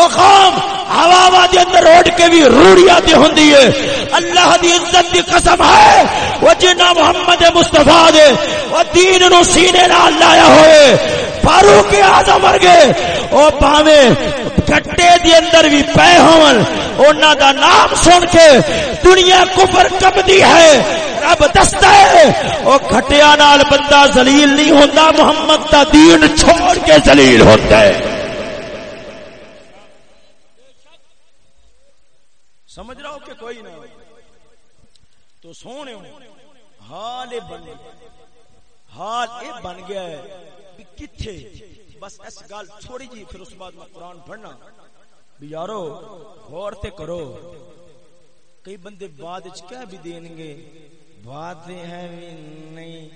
وہ قوم ہوا دے اندر روڈ کے بھی روڑیاں دی ہوندی ہے۔ اللہ دی عزت دی قسم ہے۔ وہ جنہ محمد مصطفیٰ دے، وہ دین نو سینے نال لایا ہوئے۔ فاروق آدم ورگے، او پاوے گٹے دی اندر بھی پے ہون۔ انہاں دا نام سن کے دنیا کفر کبدی ہے۔ رب دستا ہے، او گھٹیا نال بندہ ذلیل نہیں ہوندا، محمد دا دین چھوڑ کے ذلیل ہوتا ہے۔ سمجھ رہا ہو کہ کوئی نہ تو سونے حال بن حال یہ بن گیا ہے کتھے؟ بس اس گل تھوڑی جی پھر اس بعد میں قرآن پڑھنا۔ بھی یارو، غور تے کرو۔ کئی بندے بعد کیا بھی دیں گے؟ بعد ہے نہیں۔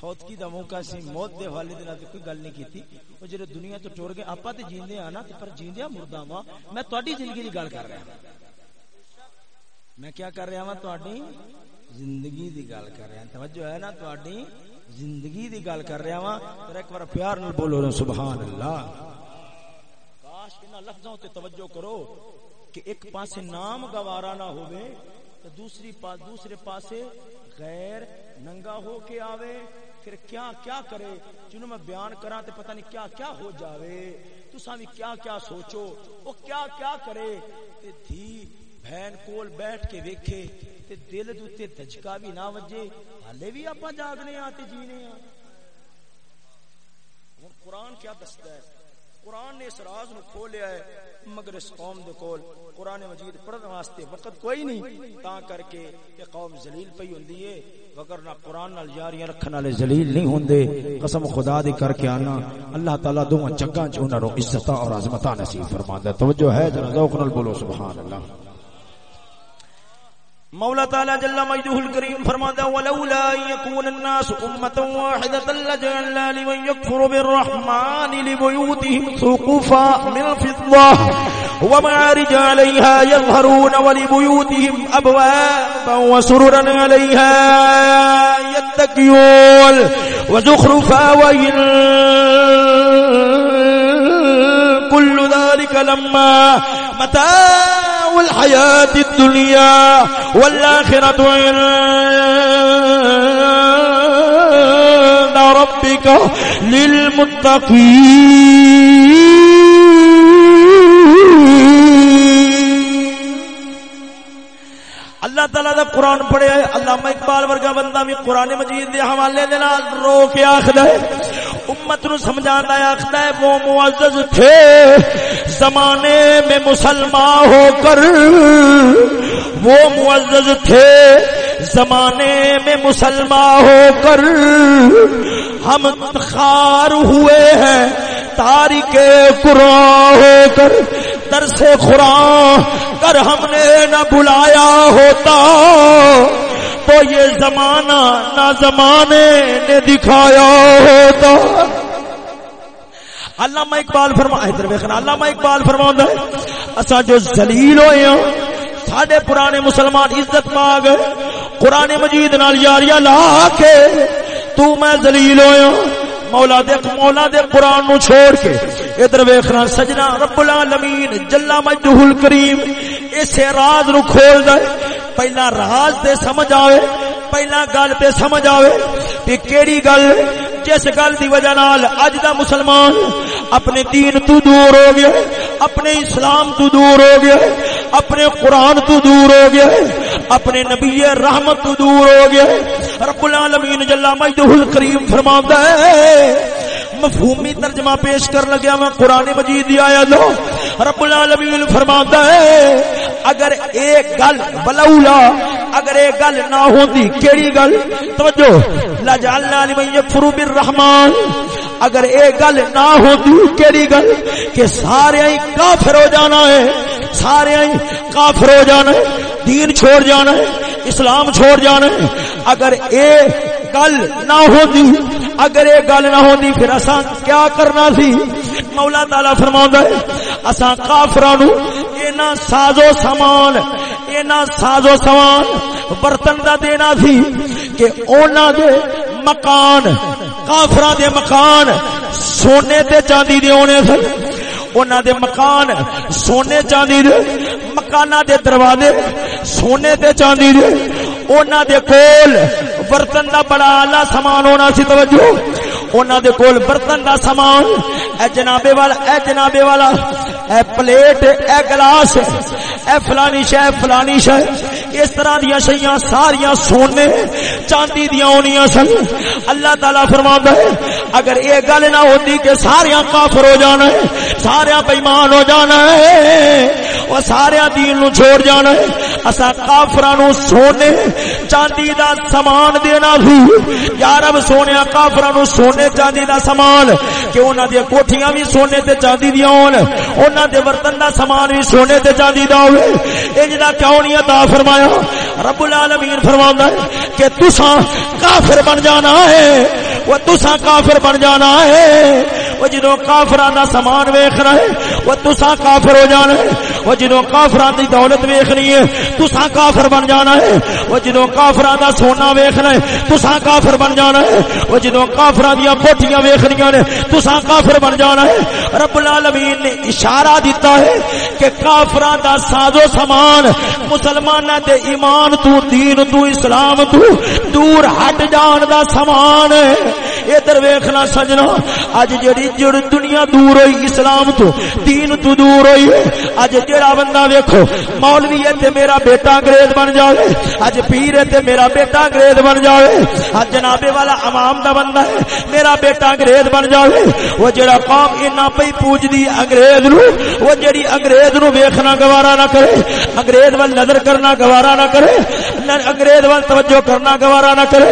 فوت کی دا موقع سی، موت دے والے دے نال کوئی گل نہیں کیتی۔ او جڑے دنیا تو ٹر گئے، آپا تے جیندے آ نا، تے پر جیندیا مردہ وا میں تہاڈی زندگی دی گل کر رہا ہوں میں کیا کر رہا ہوں تہاڈی زندگی دی گل کر رہا ہوں توجہ ہے نا تہاڈی زندگی دی گل کر رہا ہاں؟ وا پر ایک بار پیار نال بولو نا سبحان اللہ کاش انہاں لفظوں تے توجہ کرو کہ ایک پاسے نام گوارا نہ ہوے تو دوسری پاس دوسرے پاسے غیر ننگا ہو کے آوے۔ پھر کیا کیا کرے؟ جنہوں میں بیان کراں تے پتہ نہیں کیا کیا ہو جاوے۔ تساں بھی کیا کیا سوچو؟ وہ کیا کیا کرے؟ تے تھی بہن کول بیٹھ کے ویکھے تے دل دے دھچکا بھی نہ وجے۔ ہالے بھی آپ جاگنے آ تے جینے آ قرآن کیا دستا ہے؟ قرآن نے اس راز نو کھولیا ہے مگر اس قوم دے کول قرآن مجید پڑھن واسطے وقت کوئی نہیں۔ تا کر کے کہ قوم ذلیل پئی ہوندی ہے۔ وگرنہ قرآن نال یاریاں رکھن والے ذلیل نہیں ہوندے۔ قسم خدا دی کر کے آنا۔ اللہ تعالی دوواں چنگاں چ انہاں نو عزت اور عظمت نصیب فرماندا توجہ ہے ذرا ذوق نال بولو، سبحان اللہ۔ مولا تعالی جل مجدہ الکریم فرماتا ولولا يكون الناس امه واحده لجعلنا لمن يكفر بالرحمن لبيوتهم سقفا من فضه ومعارج عليها يظهرون ولبيوتهم ابوابا وسررا عليها يتكئون وزخرفا وإن كل ذلك لما متاع الحياة الدنيا والآخرة عند ربك للمتقين اللہ تعالیٰ دا قرآن پڑھے، علامہ اقبال ورگا بندہ بھی قرآن مجید دے حوالے دے نال رو کے آخد ہے۔ امت نو سمجھانا ہے آخد ہے، وہ معزز تھے۔ زمانے میں مسلمان ہو کر وہ معزز تھے۔ زمانے میں مسلمان ہو کر ہم خار ہوئے ہیں۔ تاریخ قرآن ہو کر، درس قرآن کر ہم نے نہ بلایا ہوتا تو یہ زمانہ نہ زمانے نے دکھایا ہوتا۔ علامہ اقبال فرما ادھر ویکھنا، علامہ اقبال فرما ہے اسا جو ذلیل ہوئے ہیں ساڈے پرانے مسلمان عزت پا گئے قرآن مجید نال یاریاں لا کے تو میں ذلیل ہویا ہاں، مولا دے مولا دے قرآن نو چھوڑ کے۔ ادھر ویکھنا، سجنا رب العالمین جل مجدہ الکریم، اسے راز نو کھول دے پہلا راز تے سمجھ آوے، پہلا گل تے سمجھ آوے کہ کیڑی گل جس گل دی وجہ نال اج دا مسلمان اپنے دین تو دور ہو گیا اپنے اسلام تو دور ہو گیا اپنے قرآن تو دور ہو گیا اپنے نبی رحمت تو دور ہو گیا رب العالمین جل مجدہ الکریم فرماتا ہے مفہومی ترجمہ پیش کر لگیا میں قرآن مجید دی آیا دو رب العالمین فرماتا ہے، اگر ایک گل بلولا اگر ایک گل نہ ہوتی کیڑی گل؟ توجہ۔ لجعلنا لمن یکفر بالرحمن۔ اگر ایک گل نہ ہوتی کیڑی گل؟ کہ سارے ہی کافر ہو جانا ہے، سارے ہی کافر ہو جانا ہے، دین چھوڑ جانا ہے، اسلام چھوڑ جانا ہے۔ اگر ایک گل نہ ہوتی اگر یہ گل نہ ہوتی پھر اساں کیا کرنا سی؟ مولا تعالی فرماوندا ہے، اساں کافراں نو اینا سازو سامان اینا سازو سامان برتن دا دینا سی کہ اونا دے مکان کافراں دے مکان سونے تے چاندی دے ہونے سن۔ اونا دے مکان سونے چاندی دے، مکانہ دے دروازے سونے تے چاندی دے۔ اونا دے کول برتن دا بڑا آلہ سامان ہونا سی، توجہ۔ اونا دے کول برتن دا سامان۔ اے جنابے والا، اے جنابے والا، اے پلیٹ، اے گلاس۔ اے فلانی شے فلانی شے۔ اس طرح دیا شیاں ساریاں سونے، چاندی دیا ہونیاں سن۔ اللہ تعالی فرما ہے، اگر یہ گل نہ ہوتی کہ ساریاں کافر ہو جانا ہے سارا بےمان ہو جانا ہے وہ سارا دین نو چھوڑ جانا ہے اسا کافراں نو سونے، چاندی دا سامان دینا سی۔ یا رب، سونے کافراں نو سونے، چاندی دا سامان۔ کہ انہاں دی کوٹھیاں بھی سونے تے چاندی دیاں ہون۔ انہاں دے برتن دا سامان بھی سونے تے چاندی دا ہوے انج دا کیوں نہیں عطا فرمایا؟ رب العالمین فرماندا ہے کہ تساں کافر بن جانا ہے۔ وہ تساں کافر بن جانا ہے۔ وہ جدوں کافراں دا سامان ویکھنا ہے، وہ تساں کافر ہو جانا ہے۔ وہ جدوں کافراں دی دولت ویکھنی ہے، تساں کافر بن جانا ہے۔ وہ جدوں کافراں دا سونا ویکھنا ہے، تساں کافر بن جانا ہے۔ وہ جدوں کافراں دی کوٹھیاں ویکھنیاں نے، تساں کافر بن جانا ہے۔ رب العالمین نے اشارہ دیتا ہے کہ کافراں دا سازو سامان مسلماناں دے ایمان تو، دین تو، اسلام تو دور ہٹ جان دا سامان ہے۔ ادھر ویکھنا سجنا، اج جڑی جڑ دنیا دور ہوئی، اسلام تو، دین تو دور ہوئی اج جڑا بندہ ویکھو، مولوی ہے تے میرا بیٹا انگریز بن جاوے، اج پیر ہے تے میرا بیٹا انگریز بن جاوے، اج جنابے والا عوام دا بندہ ہے، میرا بیٹا انگریز بن جاوے، وہ جڑا قوم اینا پئی پوج دی انگریز نو، وہ جڑی انگریز نو ویکھنا گوارا نہ کرے، انگریز ول نظر کرنا گوارا نہ کرے انگریز ول توجہ کرنا گوارا نہ کرے،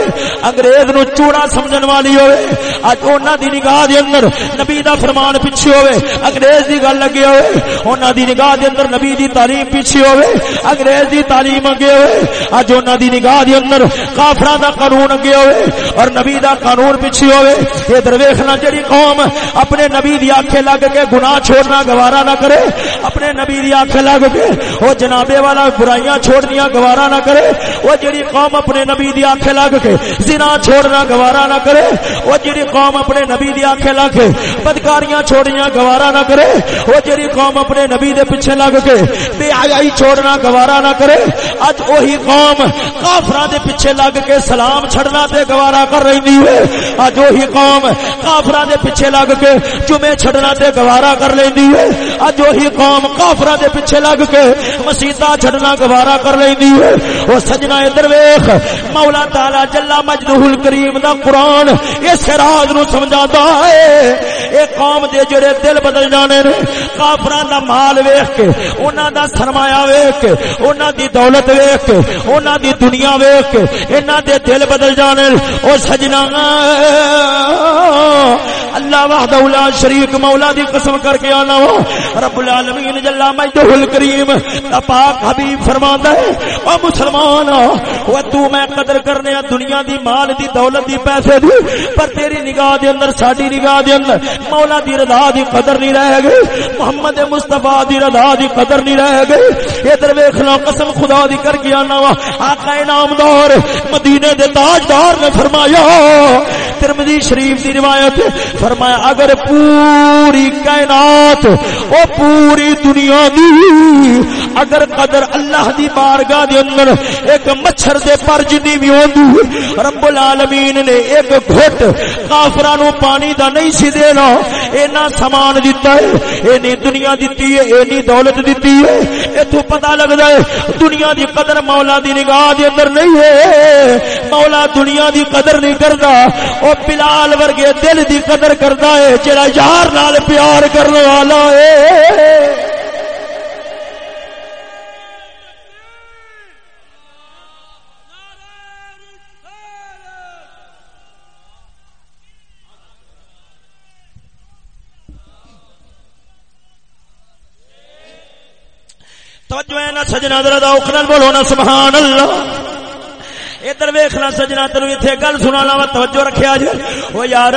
انگریز نو چوڑا سمجھن والی ہوئے اج انہاں دی نگاہ دے اندر نبی دا فرمان پیچھے ہوئے انگریز دی گل لگے ہوئے انہاں دی نگاہ دے اندر نبی دی تعلیم پیچھے ہوئے انگریز دی تعلیم اگے ہوئے اج انہاں دی نگاہ دے اندر کافراں دا قانون اگے ہوئے اور نبی دا قانون پیچھے ہوئے ادھر ویکھنا جڑی قوم اپنے نبی دی آنکھیں لگ کے گناہ چھوڑنا گوارا نہ کرے اپنے نبی دی آنکھیں لگ کے او جنابے والا برائیاں چھوڑنیاں گوارا نہ کرے وہ جڑی قوم اپنے نبی دی آنکھیں لگ کے زنا چھوڑنا گوارا نہ کرے وہ جڑی قوم اپنے نبی دی آنکھیں لگ کے بدکاریاں چھوڑیاں گوارا نہ کرے، وہ جڑی قوم اپنے نبی دے پیچھے لگ کے بے حیائی چھوڑنا گوارا نہ کرے اج وہی قوم کافراں دے پیچھے لگ کے سلام چھڑنا تے گوارا کر رہی ہے۔ اج وہی قوم کافراں دے پیچھے لگ کے جمعے چھڑنا تے گوارا کر لیندی ہے۔ اج وہی قوم کافراں دے پیچھے لگ کے مسیتاں چھڑنا گوارا کر لیندی ہے۔ او سجنا ادھر ویکھ، مولا تعالی جل مجدہ الکریم دا قران اس راز نو سمجھاتا ہے۔ اے قوم دے جڑے دل بدل جانے نے، کافراں دا مال ویکھ کے، انہاں دا سرمایہ ویکھ کے، انہاں دی دولت ویکھ کے، انہاں دی دنیا ویکھ کے، انہاں دے دل بدل جانے او سجنا اللہ وحدہ لا شریک مولا دی قسم کر کے آنا ہو۔ رب العالمین جل مجدہ الکریم پاک حبیب فرماندا ہے او مسلمان او تو میں قدر کرنے دنیا دی مال دی دولت دی پیسے دی، پر تیری نگاہ دے اندر، ساڈی نگاہ دے اندر مولا دی رضا دی قدر نہیں رہ گئی، محمد مصطفی دی رضا دی قدر نہیں رہ گئی۔ ادھر ویکھ لو، قسم خدا دی کر کے آنا وا آقا انعامدار مدینے دے تاجدار نے فرمایا ترمذی شریف دی روایت فرمایا اگر پوری کائنات او پوری دنیا دی اگر قدر اللہ دی بارگاہ دے اندر ایک مچھر دے پر جنی بھی ہوندی رب العالمین نے ایک گھٹ کافراں نو پانی دا نہیں سی دینا۔ اینا سامان دیتا ہے اینی دنیا دیتی ہے اینی دولت دیتی ہے۔ اے تو پتہ لگدا ہے، دنیا دی قدر مولا دی نگاہ دے اندر نہیں ہے۔ مولا دنیا دی قدر نہیں کردا، او بلال ورگے دل دی قدر کردا ہے، جڑا یار نال پیار کرنے والا ہے۔ توجہ ہے نا سجنا ذرا دا اوکھنل بولو نا سبحان اللہ۔ ادھر ویکھنا سجنا تینو ایتھے گل سنانا وا، توجہ رکھیا جی۔ او یار،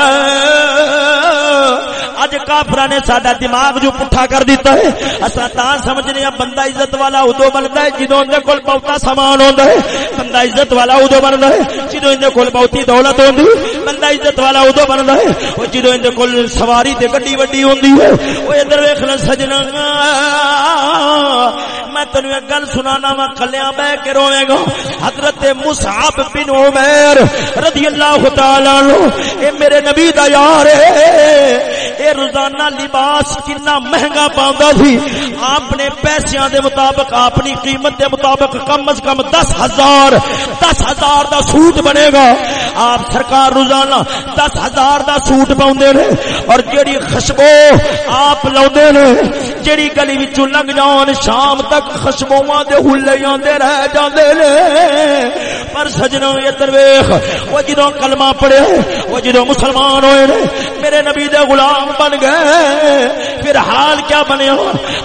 اج کافراں نے ساڈا دماغ جو پٹھا کر دیتا ہے، اساں تا سمجھنے بندہ عزت والا ادو بندا ہے جدوں دے کول بہتا سامان ہوندا ہے۔ بندہ عزت والا ادو بندا ہے، جدوں دے کول بہتی دولت ہوندی، بندہ عزت والا ادو بندا ہے۔ او جدوں دے کول سواری تے گڈی وڈی ہوندی ہے، او ادھر ویکھنا سجنا۔ میں تینو ایک گل سنانا وا کلیاں بہ کے روے گا حضرت مصعب بن عمر رضی اللہ تعالی عنہ، اے میرے نبی دا یار ہے، اے روزانہ لباس کنا مہنگا پاوندا سی۔ اپنے پیسیاں دے مطابق اپنی قیمت دے مطابق کم از کم دس ہزار دس ہزار دا سوٹ بنے گا۔ آپ سرکار روزانہ دس ہزار دا سوٹ پاؤندے نے، اور جیڑی خوشبو آپ لاؤندے نے، جیڑی گلی وچوں لنگ جان شام تک خشبواں دے ہلے جاندے رہ جاندے نے۔ پر سجنا ادھر ویکھ او جدوں کلمہ پڑھیا او جدوں مسلمان ہوئے نے، میرے نبی دے غلام بن گئے۔ پھر حال کیا بنیا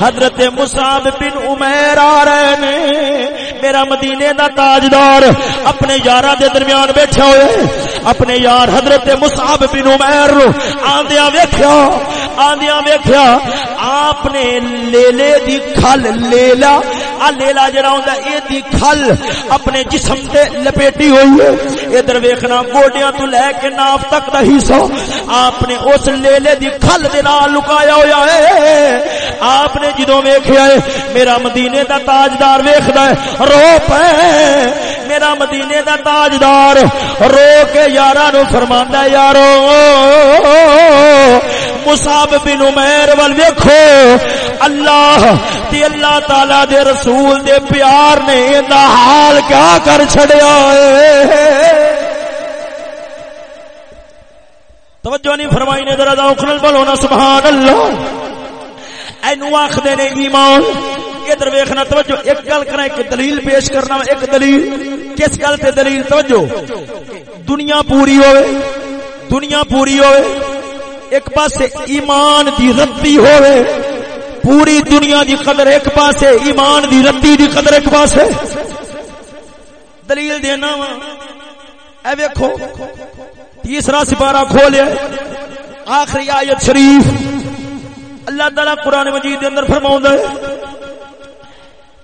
حضرت مصعب بن عمیر آ رہے نے۔ میرا مدینے دا تاجدار اپنے یاراں دے درمیان بیٹھے ہوئے۔ اپنے یار حضرت مصعب بن عمیر نو آندیاں ویکھیا۔ آندیاں ویکھیا، آپ نے لیلے دی کھل لیلا آ لیلا جڑا ہوندا اے دی کھل اپنے جسم تے لپیٹی ہوئی ہے۔ ادھر ویکھنا، گوڈیاں تو لے کے ناف تک دا حصہ۔ آپ نے اس لیلے دی کھل دے نال لکایا ہویا ہے۔ آپ نے جدوں ویکھیا ہے، میرا مدینے دا تاجدار ویکھدا ہے۔ رو پے۔ میرا مدینے دا تاجدار۔ رو کے یارہ نو فرماندا ہے، یارو۔ مصعب بن عمیر ول ویکھو۔ اللہ تے اللہ تعالی دے رسول دے پیار نے دا حال کیا کر چھڑیا اے توجہ نہیں فرمائی نے، ذرا اوکھل بولو نا سبحان اللہ اینو آخدے نے ایمان۔ ادھر ویکھنا، توجہ، ایک گل کرنا، ایک دلیل پیش کرنا، ایک دلیل۔ کس گل تے دلیل؟ توجہ، دنیا پوری ہوئے، دنیا پوری ہوئے، ایک پاسے ایمان دی رتی ہوئے۔ پوری دنیا دی قدر ایک پاسے، ایمان دی، رتی دی قدر ایک پاسے۔ دلیل دینا وا۔ اے ویکھو، تیسرا سپارہ کھولیا آخری آیت شریف۔ اللہ تعالی قرآن مجید دے اندر فرماوندا ہے۔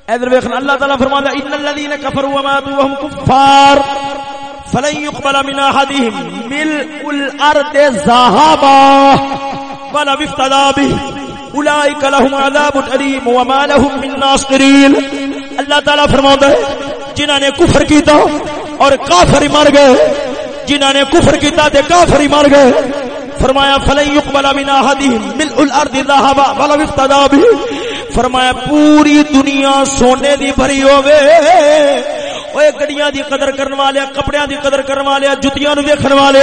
ادھر ویکھنا، اللہ تعالی فرماتا ہے، ان الذين كفروا وماتوا وهم كفار فلن يقبل من احدهم ملء الارض ذهبا ولا افتدى به. اولئك لهم عذاب الیم وما لهم من ناصرین۔ اللہ تعالی فرماتا ہے، جنہاں نے کفر کیتا اور کافر مر گئے، جنہاں نے کفر کیتا تے کافر مر گئے۔ فرمایا، فلن يقبل من احدهم ملء الارض ذهبا ولا افتدى به۔ فرمایا، پوری دنیا سونے دی بھری ہوے اوے گڑیاں دی قدر کرن والے کپڑیاں دی قدر کرن والے جُتیاں نو ویکھن والے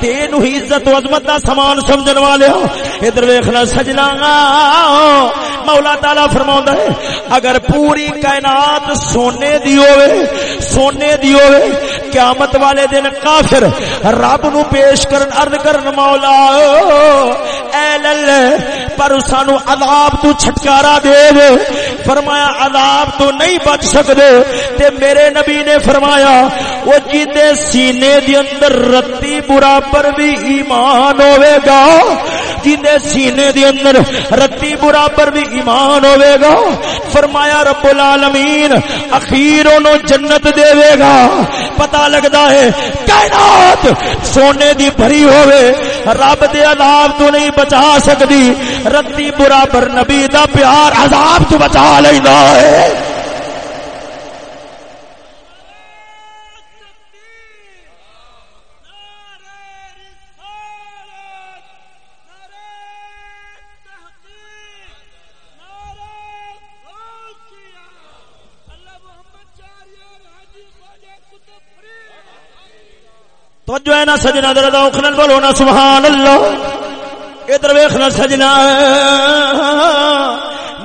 تے اینو ہی عزت و عظمت دا سامان سمجھن والے ادھر ویکھنا سجنا مولا تعالی فرماوندا ہے اگر پوری کائنات سونے دی ہوے سونے دی ہوے قیامت والے دن کافر رب نو پیش کرن عرض کرن مولا اے لل پر سانو عذاب تو چھٹکارا دے دے فرمایا، عذاب تو نہیں بچ سکدے۔ تے میرے نبی نے فرمایا وہ جیندے سینے دی اندر رتی برابر بھی ایمان ہوے گا۔ جیندے سینے دی اندر رتی برابر بھی ایمان ہوے گا۔ فرمایا، رب العالمین، اخیر انہوں جنت دے وے گا۔ پتہ لگدا ہے، کائنات سونے دی بھری ہوے رب دے عذاب تو نہیں بچا سکدی، رتی برابر نبی دا پیار عذاب تو بچا لیندا ہے۔ توجہ ہے نا سجنا درد اوکھنل بولو نا سبحان اللہ۔ ادھر ویکھنا سجنا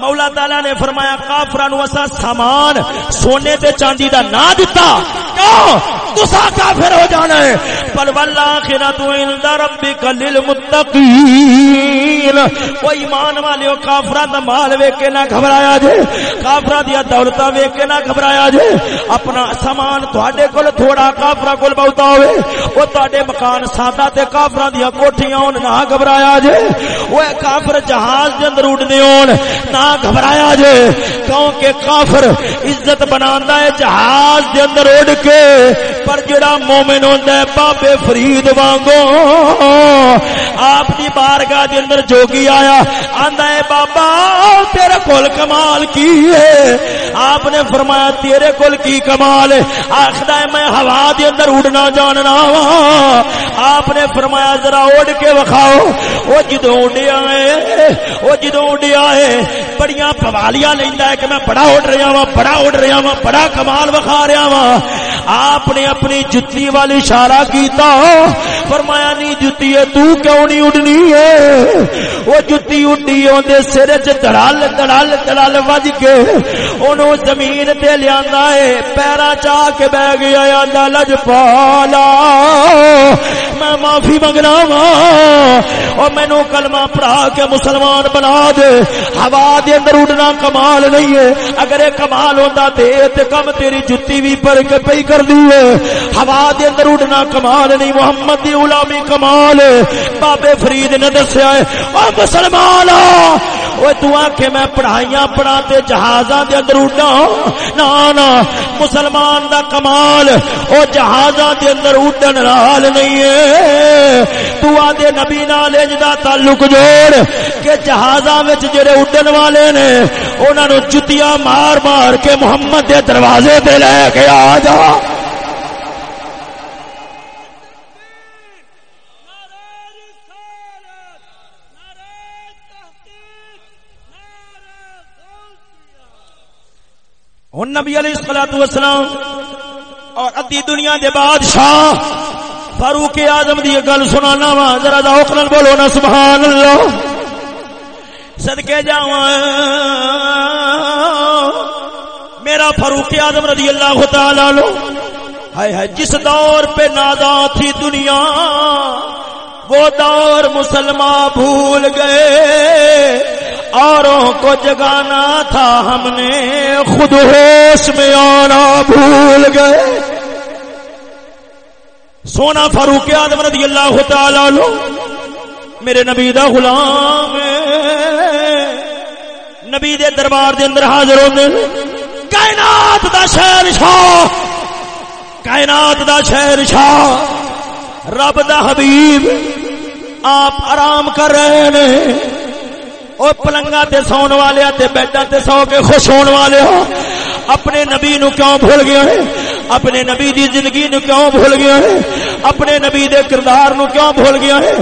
مولا تعالی نے فرمایا کافراں نو اسا سامان سونے تے چاندی دا نہ دتا۔ کیوں؟ تسا کافر ہو جانا ہے۔ بل والاخرۃ عند ربک للمتقین۔ او ایمان والے کافراں دا مال ویکھ کے نہ گھبرایا جے۔ کافراں دی دولتاں ویکھ کے نہ گھبرایا جے۔ اپنا سامان تواڈے کول تھوڑا کافراں کول بہت ہوے او تواڈے مکان سادہ تے کافراں دی کوٹھیاں ہون نہ گھبرایا جے۔ او کافر جہاز دے اندر اڑنے ہون۔ نہ گھبرایا جے۔ کیونکہ کافر عزت بناندا ہے جہاز دے اندر اڑ کے۔ پر جڑا مومن ہوندا ہے بابے فرید وانگو۔ آپ دی بارگاہ دے اندر جوگی آیا، آندا ہے، بابا، تیرے کول کمال کی ہے؟ آپ نے فرمایا، تیرے کول کی کمال ہے؟ آخدا ہے، میں ہوا دے اندر اڑنا جاننا وا آپ نے فرمایا، ذرا اڑ کے وکھاؤ۔ او جدوں اڑیا ہے او جدوں اڑیا ہے بڑیاں پوالیاں لیندا ہے کہ میں بڑا اڑ رہا ہاں بڑا اڑ رہا ہاں بڑا کمال وکھا رہا ہاں۔ آپ نے اپنی جتی والی اشارہ کیتا فرمایا، نہیں، جتی ہے، تو کیوں نہیں اڑنی ہے؟ وہ جتی اڈی اندر سر چڑال تڑال تڑال وج کے انہوں زمین تے لیا ہے۔ پیرا چاہ کے بہ گیا آدھا لج پالا۔ میں معافی منگنا وا۔ اور مینو کلمہ پڑھا کے مسلمان بنا دے۔ ہوا دے اندر اڑنا کمال نہیں ہے۔ اگر یہ کمال ہوتا تے کم تیری جتی بھی پر کے پی کر دی ہوا دے اندر اڑنا کمال نہیں، محمد دی غلامی کمال۔ بابے فرید نے دسیا ہے او مسلمان او تو آکھے میں پڑھائیاں پڑھا تے جہازاں دے اندر اڑنا۔ نا نا مسلمان دا کمال، او جہازاں دے اندر اڑن نال نہیں ہے۔ تو دے نبی نال دا تعلق جوڑ کہ جہازاں وچ جڑے اڈن والے نے، انہاں نو جتیاں مار مار کے محمد دے دروازے تے لے کے آ جا۔ ہن نبی علیہ الصلوۃ والسلام اور ادی دنیا دے بادشاہ فاروق اعظم دی گل سنانا وا، ذرا ذوق نال بولو نا سبحان اللہ صدقے جاواں۔ میرا فاروق اعظم رضی اللہ تعالی عنہ، ہائے ہائے، جس دور پہ نادا تھی دنیا، وہ دور مسلمان بھول گئے۔ اوروں کو جگانا تھا ہم نے خود ہوش میں آنا بھول گئے۔ سونا فاروق آدم رضی اللہ تعالی لو میرے نبی دا غلام نبی دے دربار دے اندر حاضر ہوندے کائنات دا شہر شاہ کائنات دا شہر شاہ رب دا حبیب، آپ آرام کر رہے ہیں۔ او پلنگا تے سون والے تے بیڈا تے سو کے خوش ہون والے ہو۔ اپنے نبی نو کیوں بھول گیا اپنے نبی دی زندگی نو کیوں بھول گیا ہے؟ اپنے نبی دے کردار نو کیوں بھول گیا ہے؟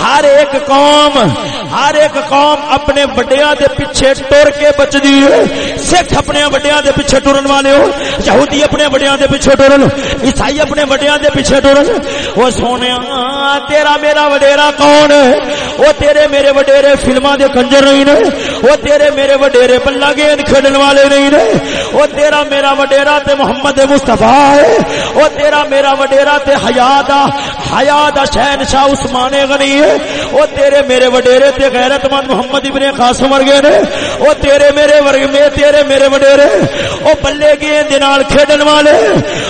ہر ایک قوم، ہر ایک قوم اپنے وڈیاں دے پیچھے ٹر کے بچدی ہے۔ سکھ اپنے وڈیاں دے پیچھے ٹرن والے ہو، یہودی اپنے وڈیاں دے پیچھے ٹرن، عیسائی اپنے وڈیاں دے پیچھے ٹرن۔ او سونیا تیرا میرا وڈیرا کون ہے؟ او تیرے میرے وڈیرے فلماں دے کنجر نہیں نے۔ او تیرے میرے وڈیرے بلا گیند کھیڈن والے نہیں نے۔ او تیرا میرا وڈیرا تے محمد مصطفی ہے۔ او تیرا میرا وڈیرا تے حیا دا حیا دا شہنشاہ عثمان غنی ہے۔ او تیرے میرے وڈیرے تے غیرت مند محمد ابن قاسم ورگے نے۔ او تیرے میرے ورگے میں تیرے میرے وڈیرے۔ او بلے گیند نال کھیڈن والے۔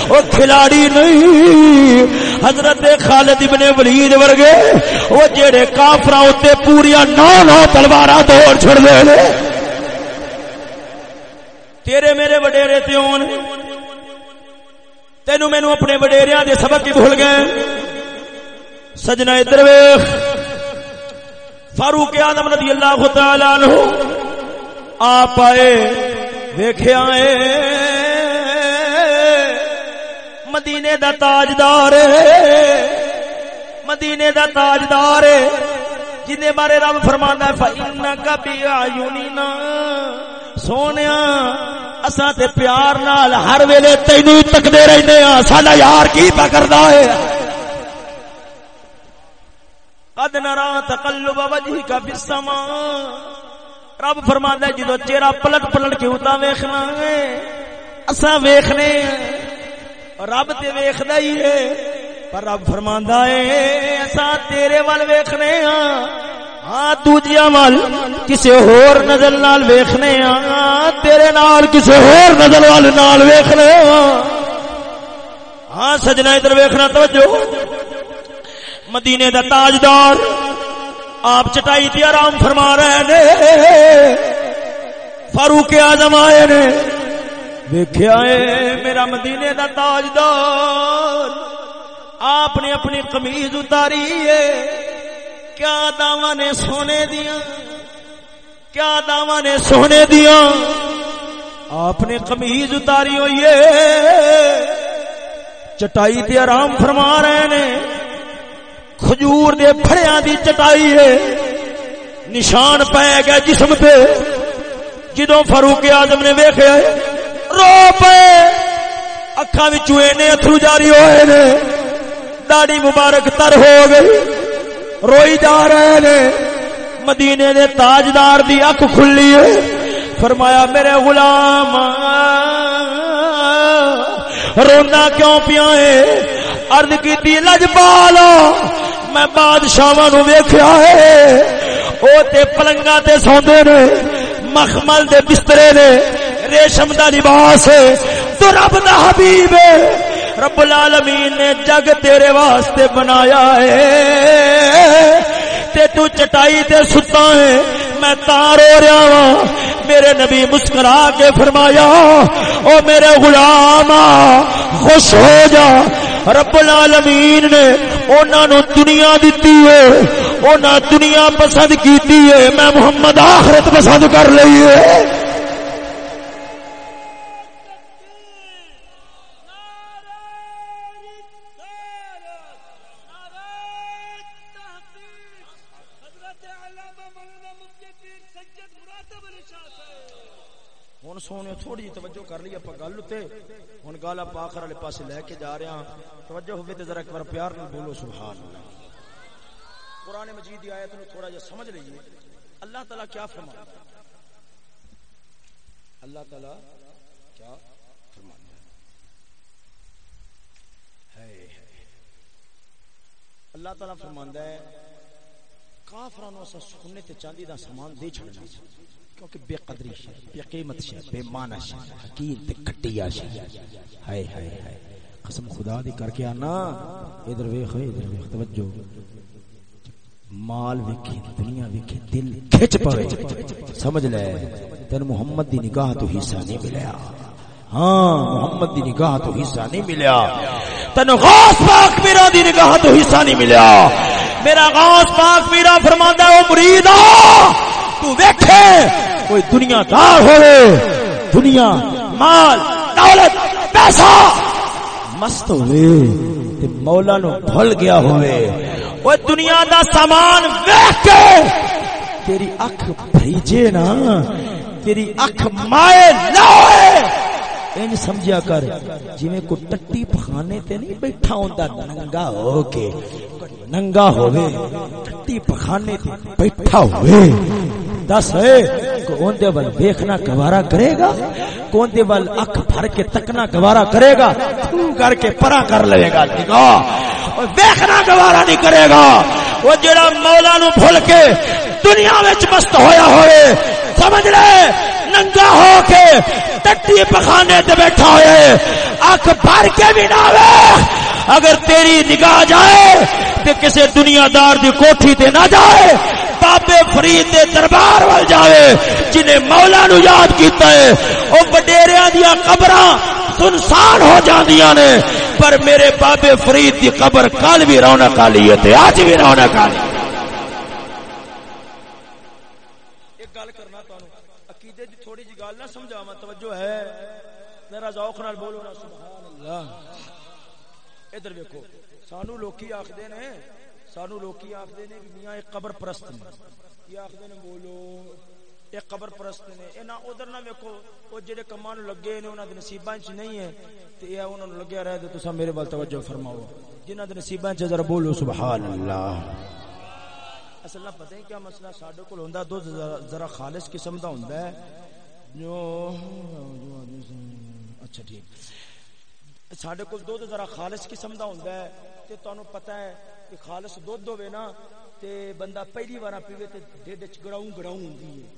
او کھلاڑی نہیں۔ حضرت خالد ابن ولید ورگے۔ او جڑے کافراں تے پوریا نو نو تلواراں توڑ چھڑ دے نے۔ تیرے میرے وڈیرے تے ہون۔ تینو مینو اپنے وڈیریاں دے سبق کی بھول گئے۔ سجنا ادھر ویخ فاروق آدم رضی اللہ تعالی عنہ آپ آئے ویکھیا اے مدینے دا تاجدار مدینے دا تاجدار جن بارے رب فرمانا ہے، فَإِنَّكَ بِعَيُنِنَا سونے اساں تے پیار نال ہر ویلے تینو تکدے رہنے ہاں۔ ساڈا یار کی پا ہے؟ قد نرا تقلب وجهك في السماء رب فرماندا ہے، جدو چہرہ پلٹ پلٹ کے اتا ویکھنا ہے، اساں ویکھنے رب تے ویکھدا ہی ہے۔ پر رب فرماندا ہے، اساں تیرے ول ویکھنے ہاں۔ ہاں دوجیا مل کسی ہور نظر نال ویخنے ہاں تیرے نال کسی ہور نظر وال نال ویخنے ہاں۔, ہاں۔ سجنا ادھر ویخنا توجہ۔ مدینے دا تاجدار آپ چٹائی تی آرام فرما رہے نے۔ فاروق آزم آئے نے۔ ویخیا میرا مدینے دا تاجدار، آپ نے اپنی قمیض اتاری ہے کیا داوا نے سونے دیا کیا داوا نے سونے دیا آپ نے کمیز اتاری ہوئی ہے۔ چٹائی تے آرام فرما رہے نے۔ کھجور دے پھڑیاں دی چٹائی ہے۔ نشان پہ گیا جسم پہ جدو فاروق آدم نے ویخیا رو پے۔ اکھا بچوں اترو جاری ہوئے نے۔ داڑی مبارک تر ہو گئی۔ روئی جا رہے نے۔ مدینے دے تاجدار دی اکھ کھلی ہے۔ فرمایا، میرے غلام رونا کیوں پیا ہے؟ ارد کی لج میں بادشاہ نو ویخیا ہے۔ او تے پلنگا تے سوندے نے۔ مخمل دے بسترے نے۔ ریشم دا لباس ہے۔ تو رب دا حبیب ہے۔ رب العالمین نے جگ تیرے واسطے بنایا ہے۔ تے تو چٹائی تے ستا ہے۔ میں تار ہو رہا ہوں میرے نبی مسکرا کے فرمایا، او میرے غلام، خوش ہو جا۔ رب العالمین نے انہاں نو دنیا دتی ہے۔ انہاں دنیا پسند کیتی ہے۔ میں محمد آخرت پسند کر لئی ہے۔ سونے، تھوڑی جی توجہ کر لی، اپا گل تے۔ ہن گل اپ آخر والے پاسے لے کے جا رہے ہاں۔ توجہ ہوے تے ذرا ایک بار پیار نال بولو سبحان اللہ قران مجید دی ایت نو تھوڑا جا سمجھ لئیے اللہ تعالی کیا فرماتا ہے؟ اللہ تعالی کیا فرماتا ہے؟ اللہ تعالی فرماندا ہے کافراں نو اسا سونے تے چاندی دا سامان دے چھڑنا کیونکہ بے قدری شے، بے قیمت شے، بے معنی شے حقیر تے کٹیا شے۔ ہائے ہائے ہائے۔ قسم خدا دی کر کے آنا۔ ادھر ویکھ ادھر ویکھ، توجہ۔ مال ویکھے، دنیا ویکھے، دل کھچ پوے سمجھ لے تن محمد دی نگاہ تو حصہ نہیں ملیا۔ ہاں محمد دی نگاہ تو حصہ نہیں ملیا۔ تن غوث پاک میرا دی نگاہ تو حصہ نہیں ملیا۔ میرا غوث پاک میرا فرماندا ہے، او مریدا تو ویکھے۔ کوئی دنیا دار ہوئے، دنیا، مال، دولت، پیسہ مست ہوئے، تے مولا نو بھول گیا ہوئے۔ وہ دنیا دا سامان ویکھ کے تیری اکھ بھیجے نا، تیری اکھ مائے نہ ہوئے۔ این سمجھیا کر جی میں کو ٹٹی پخانے تے نہیں بیٹھا ہوندا، ننگا ہو کے، ننگا ہوئے، ٹٹی پخانے تے بیٹھا ہوئے۔ دس ہے کون دے بل دیکھنا گوارا کرے گا؟ کون دے بل اکھ بھر کے تکنا گوارا کرے گا؟ تو کر کے پرا کر لے گا نگاہ دیکھنا گوارا نہیں کرے گا۔ وہ جڑا مولا نو بھول کے دنیا وچ مست ہویا ہوئے، سمجھ لے؟ ننگا ہو کے ٹٹی پخانے تے بیٹھا ہوئے، اکھ بھر کے بھی نہ اگر تیری نگاہ جائے تے کسے دنیا دار دی کوٹھی تے نہ جائے، بابے فرید دے دربار وال جاوے، جنہیں مولا نو یاد کیتا ہے۔ او وڈیریاں دیا قبراں سنسان ہو جاندیاں نے، پر میرے بابے فرید دی قبر کل بھی رونق والی ہے تے اج بھی رونق والی ایک گل کرنا تانوں، عقیدے دی تھوڑی جی گل نہ سمجھاواں، توجہ ہے۔ میرا ذوق نال بولو نا، سبحان اللہ۔ ادھر ویکھو۔ سانو لوکی آکھدے نے، سانو لوکی آخدے نے میاں ایک قبر پرست نے۔ کی آخدے نے، بولو ایک قبر پرست نے۔ اے نہ ادھر نہ ویکھو، او جڑے کماں نو لگے نے، انہاں دے نصیباں وچ نہیں ہے، تے اے انہاں نو لگیا رہے، تے تساں میرے ول توجہ فرماؤ۔ جنہاں دے نصیباں وچ ذرا بولو سبحان اللہ۔ اصل نہ پتہ ہے کیا مسئلہ ساڈے کول ہوندا، دو ذرا خالص قسم دا ہوندا ہے۔ جو اچھا ٹھیک۔ ساڈے کول دودھ ذرا خالص قسم دا ہوندا ہے تے تانوں پتہ ہے کہ خالص دودھ ہوے نا تے بندہ پہلی بار پیوے تے ڈیڈ وچ گڑاؤں گڑاؤں ہوندی ہے۔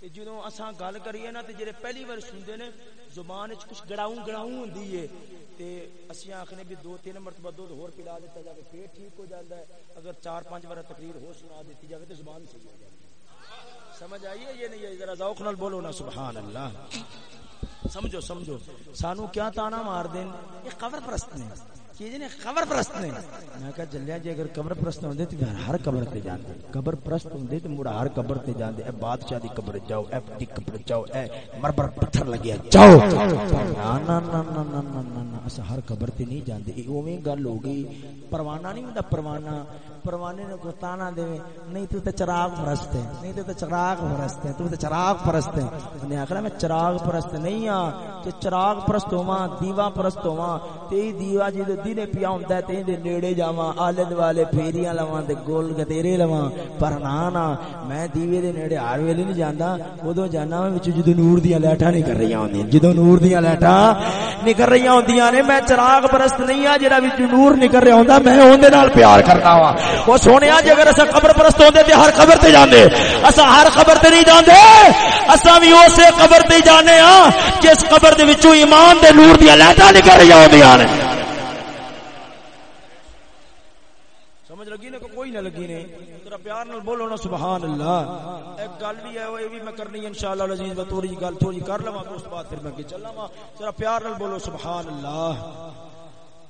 تے جدوں اساں گل کریے نا تے جڑے پہلی بار سندے نے زبان وچ کچھ گڑاؤں گڑاؤں ہوندی ہے تے اسی آکھنے بھی دو تین مرتبہ دودھ ہور پلا دیتا جاوے پیٹ ٹھیک ہو جاندا ہے۔ اگر چار پانچ بار تقریر ہو سنا دیتی جاوے تے زبان صحیح ہو جاتی سمجھ آئی ہے یہ نہیں ہے ذرا ذوق نال بولو نا، سبحان اللہ۔ سمجھو سمجھو سانو کیا تانا مار دین یہ قبر پرست نے کہ نے قبر پرست نے میں کہا جلیا جی اگر قبر پرست ہوندے تے ہر قبر تے جاندے قبر پرست ہوندے تے مڑا ہر قبر تے جاندے اے بادشاہ دی قبر جاؤ اے دی قبر جاؤ اے مربر پتھر لگیا جاؤ نا نا نا نا نا نا نا اس ہر قبر تے نہیں جاندے اے اوویں گل ہو گئی پروانہ نہیں ہوندا پروانہ پروانے نے کو تانا دے نہیں تو تے چراغ پرست ہے نہیں تو تے چراغ پرست ہے تو تے چراغ پرست ہے نے آکھنا میں چراغ پرست نہیں ہاں کہ چراغ پرست ہوواں دیوا پرست ہوواں، تے دیوا جی جے دین پیا ہوندا تے دے نیڑے جاواں آلے دوالے پھیریاں لواں تے گول گتیرے لواں۔ پر نا نا میں دیوے دے نیڑے ہر ویلے نہیں جاندا اودوں جانا میں وچ جدوں نور دیاں لائٹاں نہیں کر رہیاں ہوندیاں، جدوں نور دیاں لائٹاں نہیں کر رہیاں ہوندیاں نے، میں چراغ پرست نہیں ہاں جڑا وچ نور نہیں کر رہا ہوندا، میں اون دے نال پیار کردا وا او سونیا جے اگر اسا قبر پرست ہوندے تے ہر قبر تے جاندے۔ اسا ہر قبر تے نہیں جاندے۔ اسا وی اسے قبر تے جانے ہاں جس قبر دے وچوں ایمان دے نور دیاں لائٹاں نکل رہیاں ہوندیاں نے لگی نے کوئی نہ لگی نے۔ پیار نال بولو نا سبحان اللہ ایک گل بھی ہے، وہ بھی میں کرنی ہے، انشاءاللہ العزیز میں تھوڑی جی گل تھوڑی کر لواں اس بعد پھر میں چلاں پیار نال بولو سبحان اللہ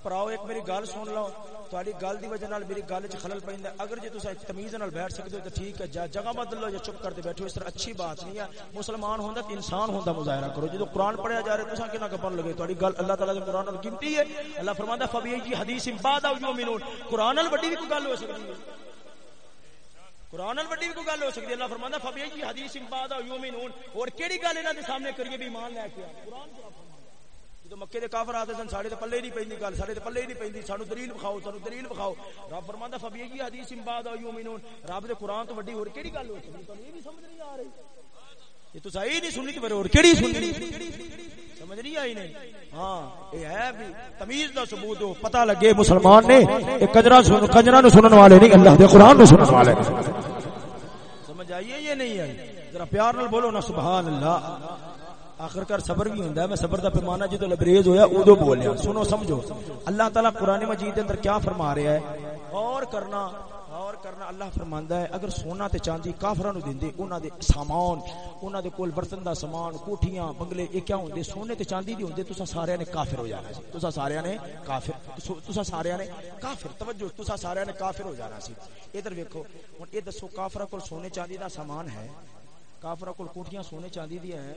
پراؤ، ایک میری گل سن لو۔ تاری گل دی وجہ نال میری گل چ خلل پیندا اگر جے تساں تمیز نال بیٹھ سکدے ہو تے ٹھیک ہے۔ جا جگہ بدل لو یا چپ کر کے بیٹھو، اس طرح اچھی بات نہیں ہے۔ مسلمان ہوندا تے انسان ہوندا مظاہرہ کرو۔ جے قرآن پڑھیا جا رہا تساں کنا گپن لگے؟ تاری گل اللہ تعالی دے قرآن نال قیمتی ہے۔ اللہ فرماندا فبی جی حدیث بعد او یومنون قرآن نال بڑی بھی کوئی گل ہو سکدی ہے۔ قرآن نال بڑی بھی کوئی گل ہو سکدی ہے۔ اللہ فرماندا فبی جی حدیث بعد او یومنون اور کیڑی گل انہاں دے سامنے کریے بھی ایمان لے کے قرآن جدو مکے دے کافر آتے سن سارے پلے نہیں پیندی گل سارے پلے نہیں پیندی سانو دلیل بخاؤ، سانو دلیل بخاؤ۔ رب فرماندا فبی جی حدیث بعد یومنون۔ رب دے قران تو وڈی اور کیڑی گل ہو سکدی تانوں یہ بھی سمجھ نہیں آ رہی۔ یہ تو صحیح نہیں سننی تے پھر اور کیڑی سننی سمجھ نہیں آئی نہیں۔ ہاں یہ ہے بھی تمیز دا ثبوت ہو پتہ لگے مسلمان نے۔ اے کجرا سن، کجرا نو سنن والے نہیں، اللہ دے قران نو سنن والے۔ سمجھ آئیے یہ نہیں ہے ذرا پیار نال بولو نا، سبحان اللہ۔ آخر کار صبر بھی ہوندا ہے، میں صبر دا پیمانہ جدو لبریز ہویا اودو بولیا۔ سنو، سمجھو۔ اللہ تعالی قران مجید دے اندر کیا فرما رہا ہے؟ اور کرنا اور کرنا اللہ فرماندا ہے۔ اگر سونا تے چاندی کافراں نو دیندے انہاں دے سامان، انہاں دے کول برتن دا سامان، کوٹھیاں، بنگلے اے کیا ہوندے؟ سونے تے چاندی دی ہوندے، تساں سارے نے کافر ہو جانا سی۔ تساں سارے نے کافر تساں سارے نے کافر۔ توجہ، تساں سارے نے کافر ہو جانا سی۔ ادھر ویکھو، ہن اے دسو کافراں کول سونے چاندی دا سامان ہے؟ کافراں کول کوٹھیاں سونے چاندی دی ہیں؟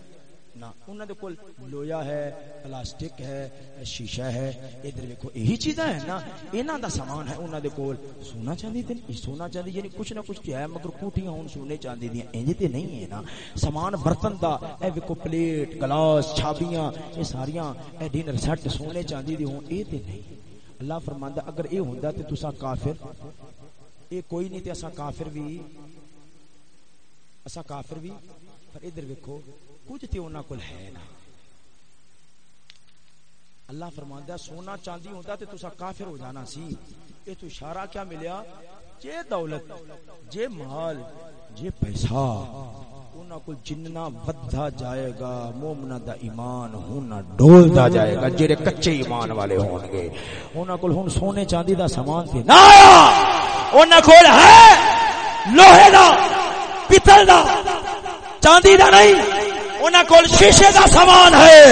نہ انہوں دے کول لویا ہے، پلاسٹک ہے، شیشہ ہے، ادھر دیکھو یہی چیزاں ہیں نا۔ انہاں دا سامان ہے انہوں دے کول۔ سونا چاندی تے سونا چاندی یعنی کچھ نہ کچھ ہے، مگر کوٹیاں ہون سونے چاندی دی انج تے نہیں ہے نا۔ سامان برتن دا، اے ویکھو پلیٹ، گلاس، چھابیاں یہ ساریاں، اے ڈنر سیٹ سونے چاندی دی ہون اے تے نہیں۔ اللہ فرماندا، اگر اے ہوندا تے تساں کافر، اے کوئی نہیں تے اساں کافر بھی اساں کافر بھی پر ادھر ویکھو۔ کچھ تے انہاں کول ہے نا۔ اللہ فرماندا سونا چاندی ہوندا تے تسا کافر ہو جانا سی۔ اے تو اشارہ کیا ملیا؟ جے دولت، جے مال، جے پیسہ، انہاں کول جننا ودھا جائے گا مومنا دا ایمان ہونا ڈولدا جائے گا، جڑے کچے ایمان والے ہون گے۔ انہاں کول ہن سونے چاندی دا سامان تے نا انہاں کول ہے لوہے دا پتل دا۔ چاندی دا نہیں۔ انہاں کو شیشے دا سامان ہے۔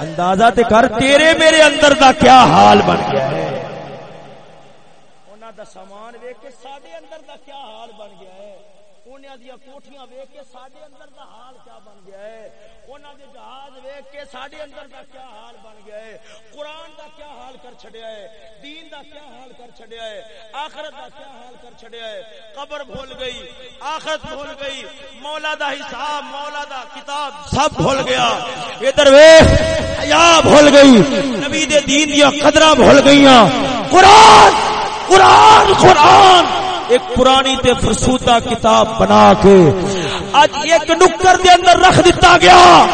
اندازہ تے کر، تیرے میرے اندر دا کیا حال بن گیا ہے۔ انہوں دا سامان ویکھ کے ساڈے اندر دا کیا حال بن گیا ہے۔ انہوں دیا کوٹھیاں ویک کے ساڈے اندر دا حال کیا بن گیا ہے؟ انہوں دے جہاز ویک کے ساڈے اندر دا کیا حال بن گیا ہے؟ قرآن دا کیا حال کر چھڑیا ہے؟ دین دا کیا حال کر چھڑیا ہے؟ آخرت دا کیا حال کر چھڑیا ہے؟ قبر بھول گئی، آخرت بھول گئی، مولا دا حساب، مولا دا کتاب سب بھول گیا۔ ادھر ویکھ، حیا بھول گئی، نبی دے دین دیا قدراں بھول گئیاں۔ قرآن قرآن قرآن۔ ایک پرانی تے فرسودہ کتاب بنا کے اج ایک نکر دے اندر رکھ دیتا گیا۔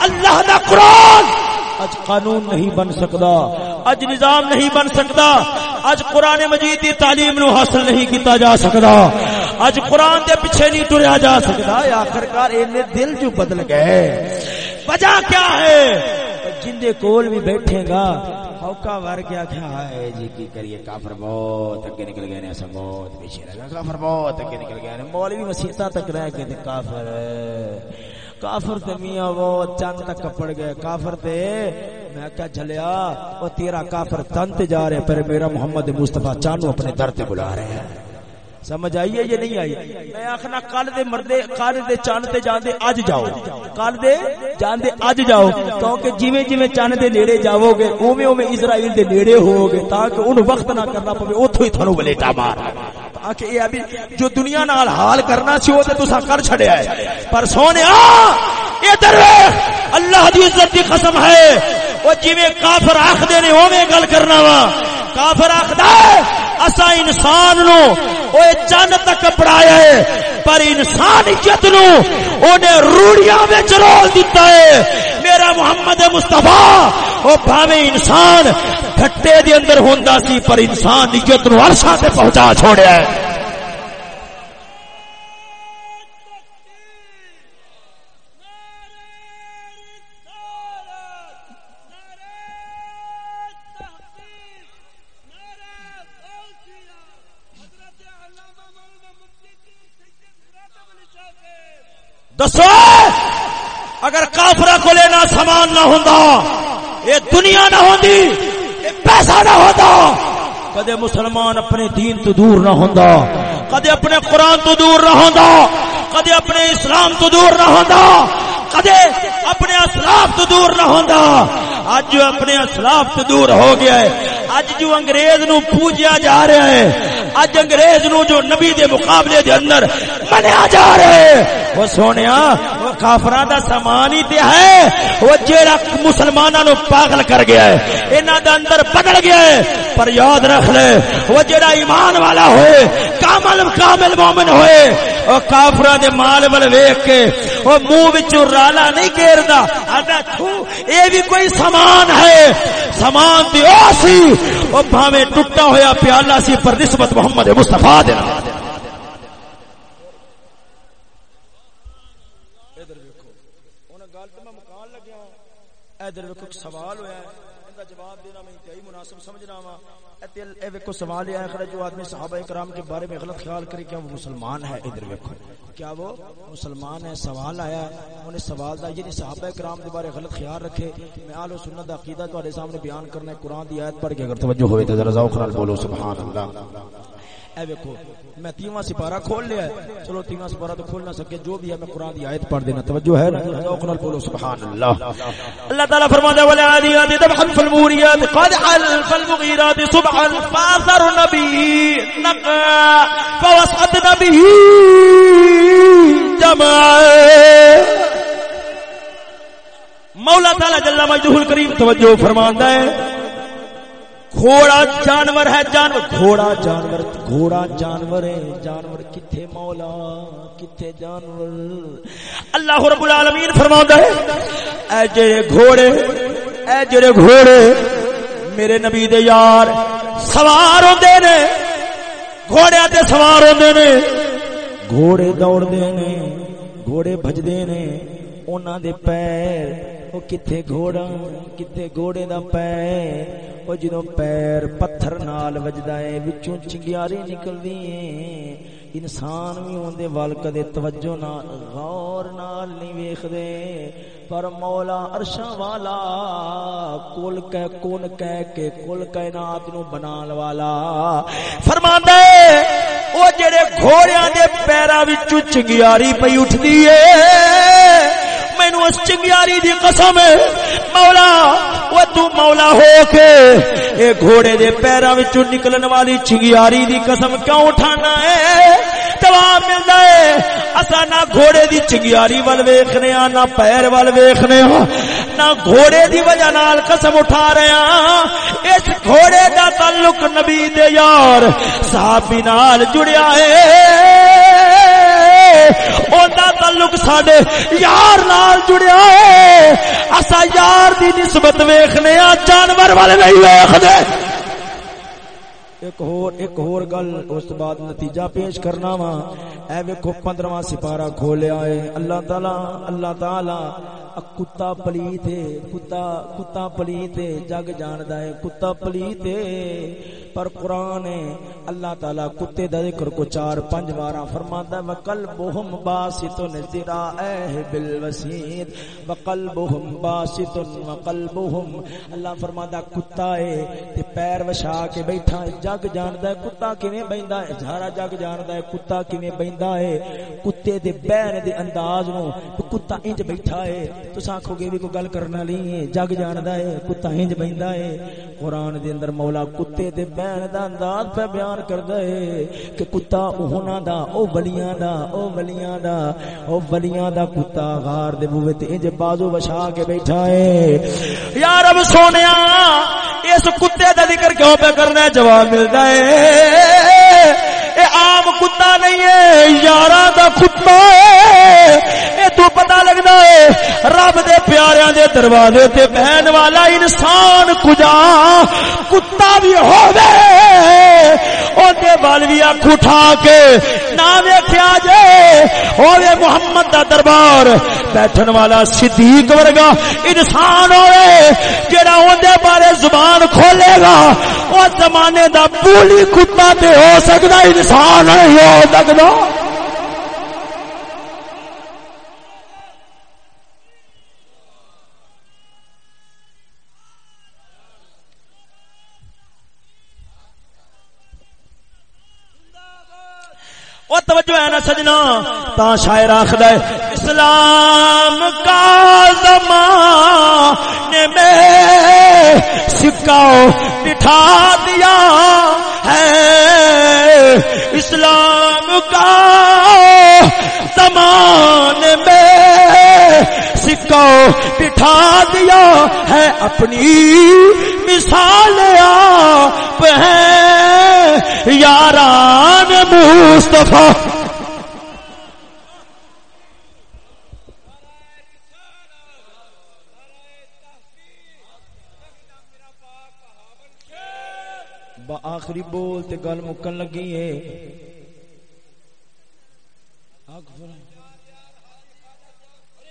اللہ دا قرآن۔ اج قانون نہیں بن سکتا۔ اج نظام نہیں بن سکتا۔ اج قرآن مجید کی تعلیم نو حاصل نہیں کیتا جا سکتا۔ اج قرآن دے پیچھے نہیں ٹریا جا سکتا۔ آخرکار دل جو بدل گئے۔ وجہ کیا ہے؟ جن دے کول بھی بیٹھے گا اوکا ور کیا کیا ہے جی کی کریے؟ کافر بہت، اگے نکل گئے نے بہت پیچھے رہ کافر بہت، اگے نکل گئے نے۔ مولوی مسیتا تک رہ گئے کافر۔ کافر تے میاں وہ چند تک پڑ گئے۔ کافر تے میں کیا جھلیا وہ تیرا کافر تنت جا رہے پر میرا محمد مصطفی چانو اپنے در تے بلا رہے ہیں۔ سمجھ آئی ہے یہ نہیں آئی؟ میں آخنا کل دے مردے، کل دے چاند تے جان دے اج جاؤ۔ کل دے جان دے اج جاؤ۔ کیونکہ جویں جویں چاند دے نیڑے جاؤ گے، اوویں اوویں اسرائیل دے نیڑے ہو گے، تاکہ ان وقت نہ کرنا پوے، اوتھوں ہی تھانو بلیٹا مار۔ تاکہ یہ ابھی جو دنیا نال حال کرنا سی وہ تے تساں کر چھڑیا ہے۔ پر سونیا ادھر اللہ دی عزت دی قسم ہے۔ وہ جویں کافر آکھدے نے، اوویں گل کرنا وا۔ کافر آکھدا ہے اسا انسان نو او چند تک پڑھایا ہے، پر انسانیت نو اونے روڑیاں وچ رول دیتا ہے۔ میرا محمد مصطفی، او بھاوے انسان کھٹے دے اندر ہوندا سی، پر انسانیت نو عرشاں تے پہنچا چھوڑیا ہے۔ دسو، اگر کافرا کو لینا سامان نہ ہوں یہ دنیا نہ ہوں پیسہ نہ ہوتا، کدے مسلمان اپنے دین تو دور نہ ہوندا، کدے اپنے قرآن تو دور نہ ہوندا، کدے اپنے اسلام تو دور نہ ہوندا کدے اپنے اسلاف تو دور نہ ہوندا۔ اج جو اپنے اسلاف تو دور ہو گیا ہے اج جو انگریز نو پوجیا جا رہا ہے اج انگریز نو جو نبی دے مقابلے دے اندر منیا جا رہا ہے۔ وہ سونیا، وہ کافراں دا سامان ہی تے ہے۔ وہ جیڑا مسلماناں نو پاگل کر گیا ہے، انہاں دے اندر بدل گیا ہے۔ پر یاد رکھ لے، وہ جیڑا ایمان والا ہوئے، کامل کامل مومن ہوئے، وہ کافراں دے مال ول ویکھ کے، وہ منہ وچوں رالا نہیں گھیردا۔ آندا، تھو اے بھی کوئی سامان ہے۔ سامان تے او سی، او بھاویں ٹوٹا ہویا پیالہ سی پر نسبت محمد مصطفی دے ادھر ویکھو ہاں۔ سوال ہویا ہے۔ ایندا جواب دینا میں انتہائی مناسب سمجھنا ہاں۔ وا اے ویکھو، سوال یہ ہے جو آدمی صحابہ کرام کے بارے میں غلط خیال کرے کیا وہ مسلمان ہے۔ ادھر ویکھو۔ کیا وہ مسلمان ہے؟ سوال آیا انہیں سوال دا یعنی صحابہ کرام کے بارے غلط خیال رکھے۔ میں آل و سنت دا عقیدہ تواڈے سامنے بیان کرنا ہے۔ قرآن دی آیت پڑھ کے اگر توجہ ہوئے تو ذرا ذوق نال بولو، سبحان اللہ۔ اے ویکھو، میں تیواں سپارہ کھول لیا ہے۔ چلو تیواں سپارہ تو کھول نہ سکے، جو بھی ہے میں قرآن دی آیت پڑھ دینا۔ توجہ ہے؟ نا ذوق نال بولو، سبحان اللہ۔ اللہ تعالی فرماتا ہے ولا عادیات ذبحا فالموريات قد الف المغيرات صبحا فاثر نبي نقا فوسط نبي جمع مولا تعالی جل مجدہ الکریم توجہ فرماندا ہے۔ گھوڑا جانور ہے جانور، گھوڑا جانور گھوڑا جانور ہے۔ جانور کتھے مولا، کتھے جانور؟ اللہ رب العالمین فرماتا ہے، اے جڑے گھوڑے، اے جڑے گھوڑے، میرے نبی دے یار، سوار ہوندے نے، گھوڑے تے سوار ہوندے نے۔ گھوڑے دوڑ دے نے، گھوڑے بھجدے نے، انہاں دے پیر، او کتے گھوڑا کتے گھوڑے دا پیر وہ جدو پیر پتھر نال وجدا ہے، وچوں چنگیاری نکلدی ہیں۔ انسان بھی اون ول کدے توجہ نال، غور نال نہیں ویکھدے۔ پر مولا عرشاں والا کل کہ کون کہہ کے کل کائنات نو بنان والا۔ فرماندا ہے او جڑے گھوڑیاں دے پیراں وچوں چنگیاری پئی اٹھدی ہے۔ مینو اس چنگیاری دی قسم ہے۔ مولا، وہ تو مولا ہو کے اے گھوڑے دے پیراں وچوں نکلن والی چنگیاری دی قسم کیوں اٹھانا ہے؟ جواب ملدا ہے اسا نہ گھوڑے دی چنگیاری ول ویکھنے ہاں نہ پیر ول ویکھنے ہاں نہ گھوڑے دی وجہ نال قسم اٹھا رہے ہاں اس گھوڑے دا تعلق نبی دے یار، صحابی نال جڑیا ہے۔ تعلق ساڈے یار نال جڑیا ہے۔ اصا یار دی نسبت ویخنے جانور والے نہیں ویخنے ایک اور ایک اور گل، اس بعد نتیجہ پیش کرنا وا۔ اے ویکھو 15واں سپارہ کھولیا ہے۔ اللہ تعالی اللہ تعالی کتا پلیت ہے، کتا کتا پلیت ہے، جگ جاندا ہے، کتا پلیت ہے۔ پر قرآن ہے، اللہ تعالی کتے دا ذکر کو چار پنج بار فرماندا ہے۔ وقلبهم باسط ذراعه بالوسید وقلبهم باسط وقلبهم۔ اللہ فرماندا کتا ہے، تے پیر وشا کے بیٹھا جگ جاندا ہے کتا کیویں بیندا ہے سارا جگ جاندا ہے کتا کیویں بیندا ہے کتے دے بہن دے انداز نو کتا انج بیٹھا ہے تساں آکھو گے بھی کوئی گل کرنا نہیں ہے جگ جاندا ہے کتا انج بیندا ہے قرآن دے اندر مولا کتے دے بہن دا انداز پہ بیان کردا ہے کہ کتا اوہناں دا او ولیاں دا او ولیاں دا او ولیاں دا کتا غار دے بوے تے انج بازو وچھا کے بیٹھا ہے یا رب سونیا اس کتے دا ذکر کیوں پہ کرنا ہے، جواب ملتا ہے۔ اے عام کتا نہیں ہے، یارہ دا کتا ہے۔ تو پتہ لگدا ہے، رب دے پیاریاں دے دروازے تے بہن والا انسان کجا، کتا بھی ہوے او دے وال بھی اکھ اٹھا کے نہ ویکھیا جے۔ ہوے محمد دا دربار، بیٹھن والا صدیق ورگا انسان ہوئے جڑا اون دے بارے زبان کھولے گا۔ او زمانے دا بولی کتا تے ہو سکدا، انسان نہیں ہو سکدا۔ سجنا تا شاعر آخد اسلام کا زمانے میں سکاؤ بٹھا دیا ہے۔ اسلام کا زمانے میں سکاؤ بٹھا دیا ہے۔ اپنی مثال آپ ہیں، یاران مصطفیٰ۔ آخری بول تے گل مکن لگی ہے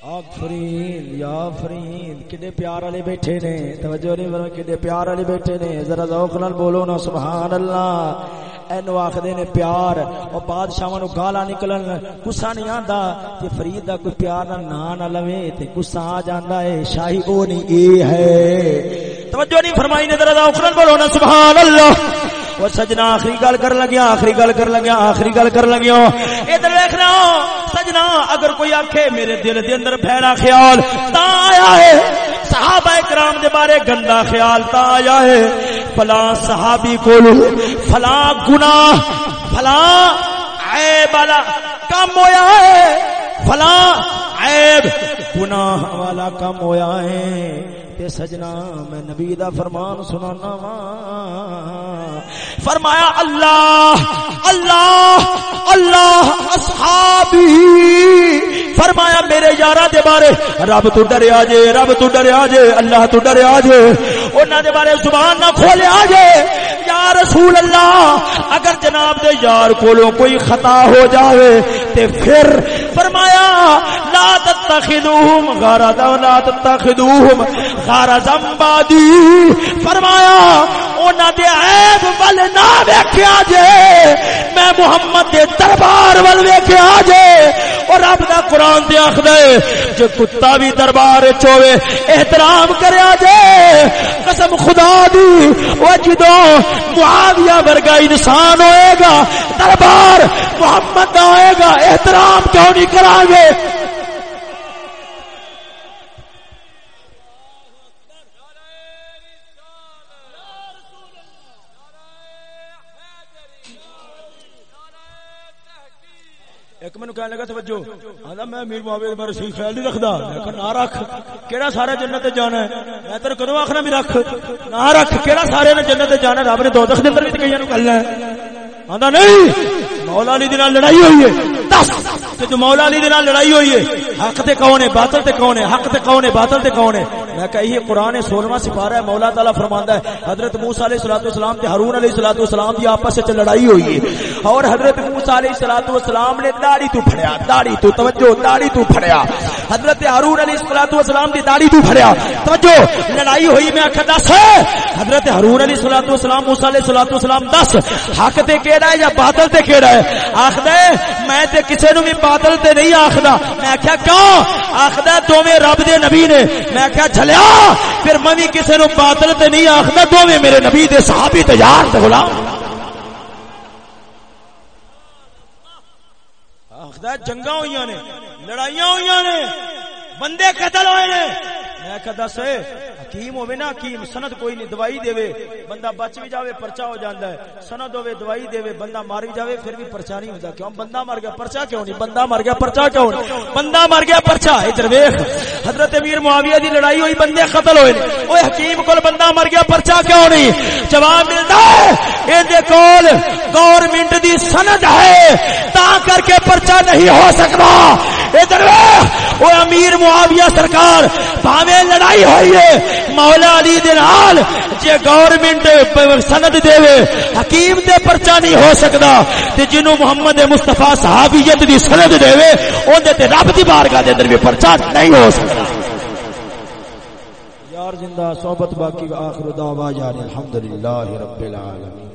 آفرین یا فرین کنے پیار والے بیٹھے نے؟ توجہ نہیں فرمائی کنے پیار والے بیٹھے نے؟ ذرا ذوق نال بولو نا سبحان اللہ اینو آکھدے نے پیار، او بادشاہاں نو گالاں نکلن، غصہ نہیں آندا۔ تے فرید دا کوئی پیار نہ نا نہ لوے، تے غصہ آ جاندا ہے شاہی او نہیں اے ہے۔ توجہ نہیں فرمائی نے، ذرا ذوق نال بولو نا سبحان اللہ وہ سجنا آخری گل کر لگیا، آخری گل کر لگیا، آخری گل کر لگیا۔ ادھر دیکھنا سجنا اگر کوئی آخے میرے دل دے اندر پھیلا خیال، تا آیا ہے۔ صحابہ کرام دے بارے گندا خیال، تا آیا ہے۔ فلاں صحابی کو فلاں گناہ، فلاں عیب والا کم ہویا ہے۔ فلاں عیب، گناہ والا کم ہویا ہے۔ تے سجنا، میں نبی دا فرمان سنانا وا۔ فرمایا، اللہ اللہ اللہ، اصحابی۔ فرمایا، میرے یارا دے بارے، رب تو ڈریا جے، رب تو ڈریا جے، اللہ تو ڈریا جے۔ انہاں دے بارے زبان نہ کھولیا جے۔ یا رسول اللہ، اگر جناب دے یار کولوں کوئی خطا ہو جاوے، تے پھر فرمایا، لا تتخذوهم غرضا، لا تتخذوهم غرضا بادی فرمایا، انہاں دے عیب ول نہ ویکھیا جے، میں محمد دے دربار ول ویکھیا جے۔ اور رب دا قرآن دے آخدے جو کتا بھی دربار چوے احترام کریا جے۔ قسم خدا دی وہ جدو معاویہ ورگا انسان ہوئے گا دربار محمد آئے گا احترام کیوں نہیں کرا گے؟ ایک کہنے لگا توجہ آندا میں امیر معاویہ بارے خیال نہیں رکھدا نہ رکھ کیڑا جنت تے جانا ہے میں تیرے کدوں آکھنا بھی رکھ نہ رکھ کیڑا سارے نے جنت تے جانا رب نے دوزخ دے اندر کئیاں ہے آندا نہیں مولا علی دے نال لڑائی ہوئی ہے دس تے جو مولا علی دے نال لڑائی ہوئی ہے حق تے کون ہے باطل تے کون ہے حق تے کون ہے باطل تے کون ہے میں کہ یہ قرآن 16واں سپارہ ہے مولا تعالی فرماندا ہے حضرت موسی علیہ الصلوۃ والسلام تے ہارون علیہ الصلوۃ والسلام دی آپس وچ لڑائی ہوئی ہے اور حضرت موسی علیہ الصلوۃ والسلام نے داڑھی تو پھڑیا، داڑھی تو، توجہ، داڑھی تو پھڑیا۔ حضرت ہارون علیہ الصلوۃ والسلام دی داڑھی تو پھڑیا۔ توجہ، لڑائی ہوئی، میں آکھا دس۔ حضرت ہارون علیہ الصلوۃ والسلام، موسی علیہ الصلوۃ والسلام دس۔ حق تے کیڑا ہے یا باطل تے کیڑا ہے؟ آکھدا میں تے کسے نو بھی باطل تے نہیں آکھدا میں آکھیا، کیوں؟ آکھدا دوویں رب دے نبی نے۔ میں آکھیا چلیا پھر میں بھی کسے نو باطل تے نہیں آکھدا دوویں میرے نبی دے صحابی تے یار تے غلام۔ آخدا جنگا ہوئی نے لڑائیاں ہوئی نے بندے قتل ہوئے نے۔ میں کہ دس حکیم ہوے نا، حکیم سند کوئی نہیں، دوائی دے بندہ بچ بھی جاوے پرچا ہو جاندا ہے۔ سند ہوے دوائی دے بندہ مر بھی جاوے، پھر بھی پرچا نہیں ہوندا۔ کیوں؟ بندہ مر گیا پرچا کیوں نہیں؟ بندہ مر گیا پرچا کیوں نہیں؟ بندہ مر گیا پرچا ادھر ویکھ، حضرت امیر معاویہ دی لڑائی ہوئی، بندے قتل ہوئے نے۔ اوے حکیم کول بندہ مر گیا پرچا کیوں نہیں؟ جواب ملدا ہے اے دے کول گورنمنٹ دی سند ہے، تا کر کے پرچا نہیں ہو سکتا ادھر ویکھ او امیر معاویہ سرکار بھاوے لڑائی ہوئی ہے۔ مولا علی دے نال جے گورنمنٹ سند دے وے، حکیم دے پرچا نہیں ہو سکدا۔ تے جنوں محمد مصطفی صحابیت دی سند دے وے، اون دے تے رب دی بارگاہ دے اندر بھی پرچا نہیں ہو سکدا۔ یار زندہ صحبت باقی، آخر دعوا یار الحمدللہ رب العالمین۔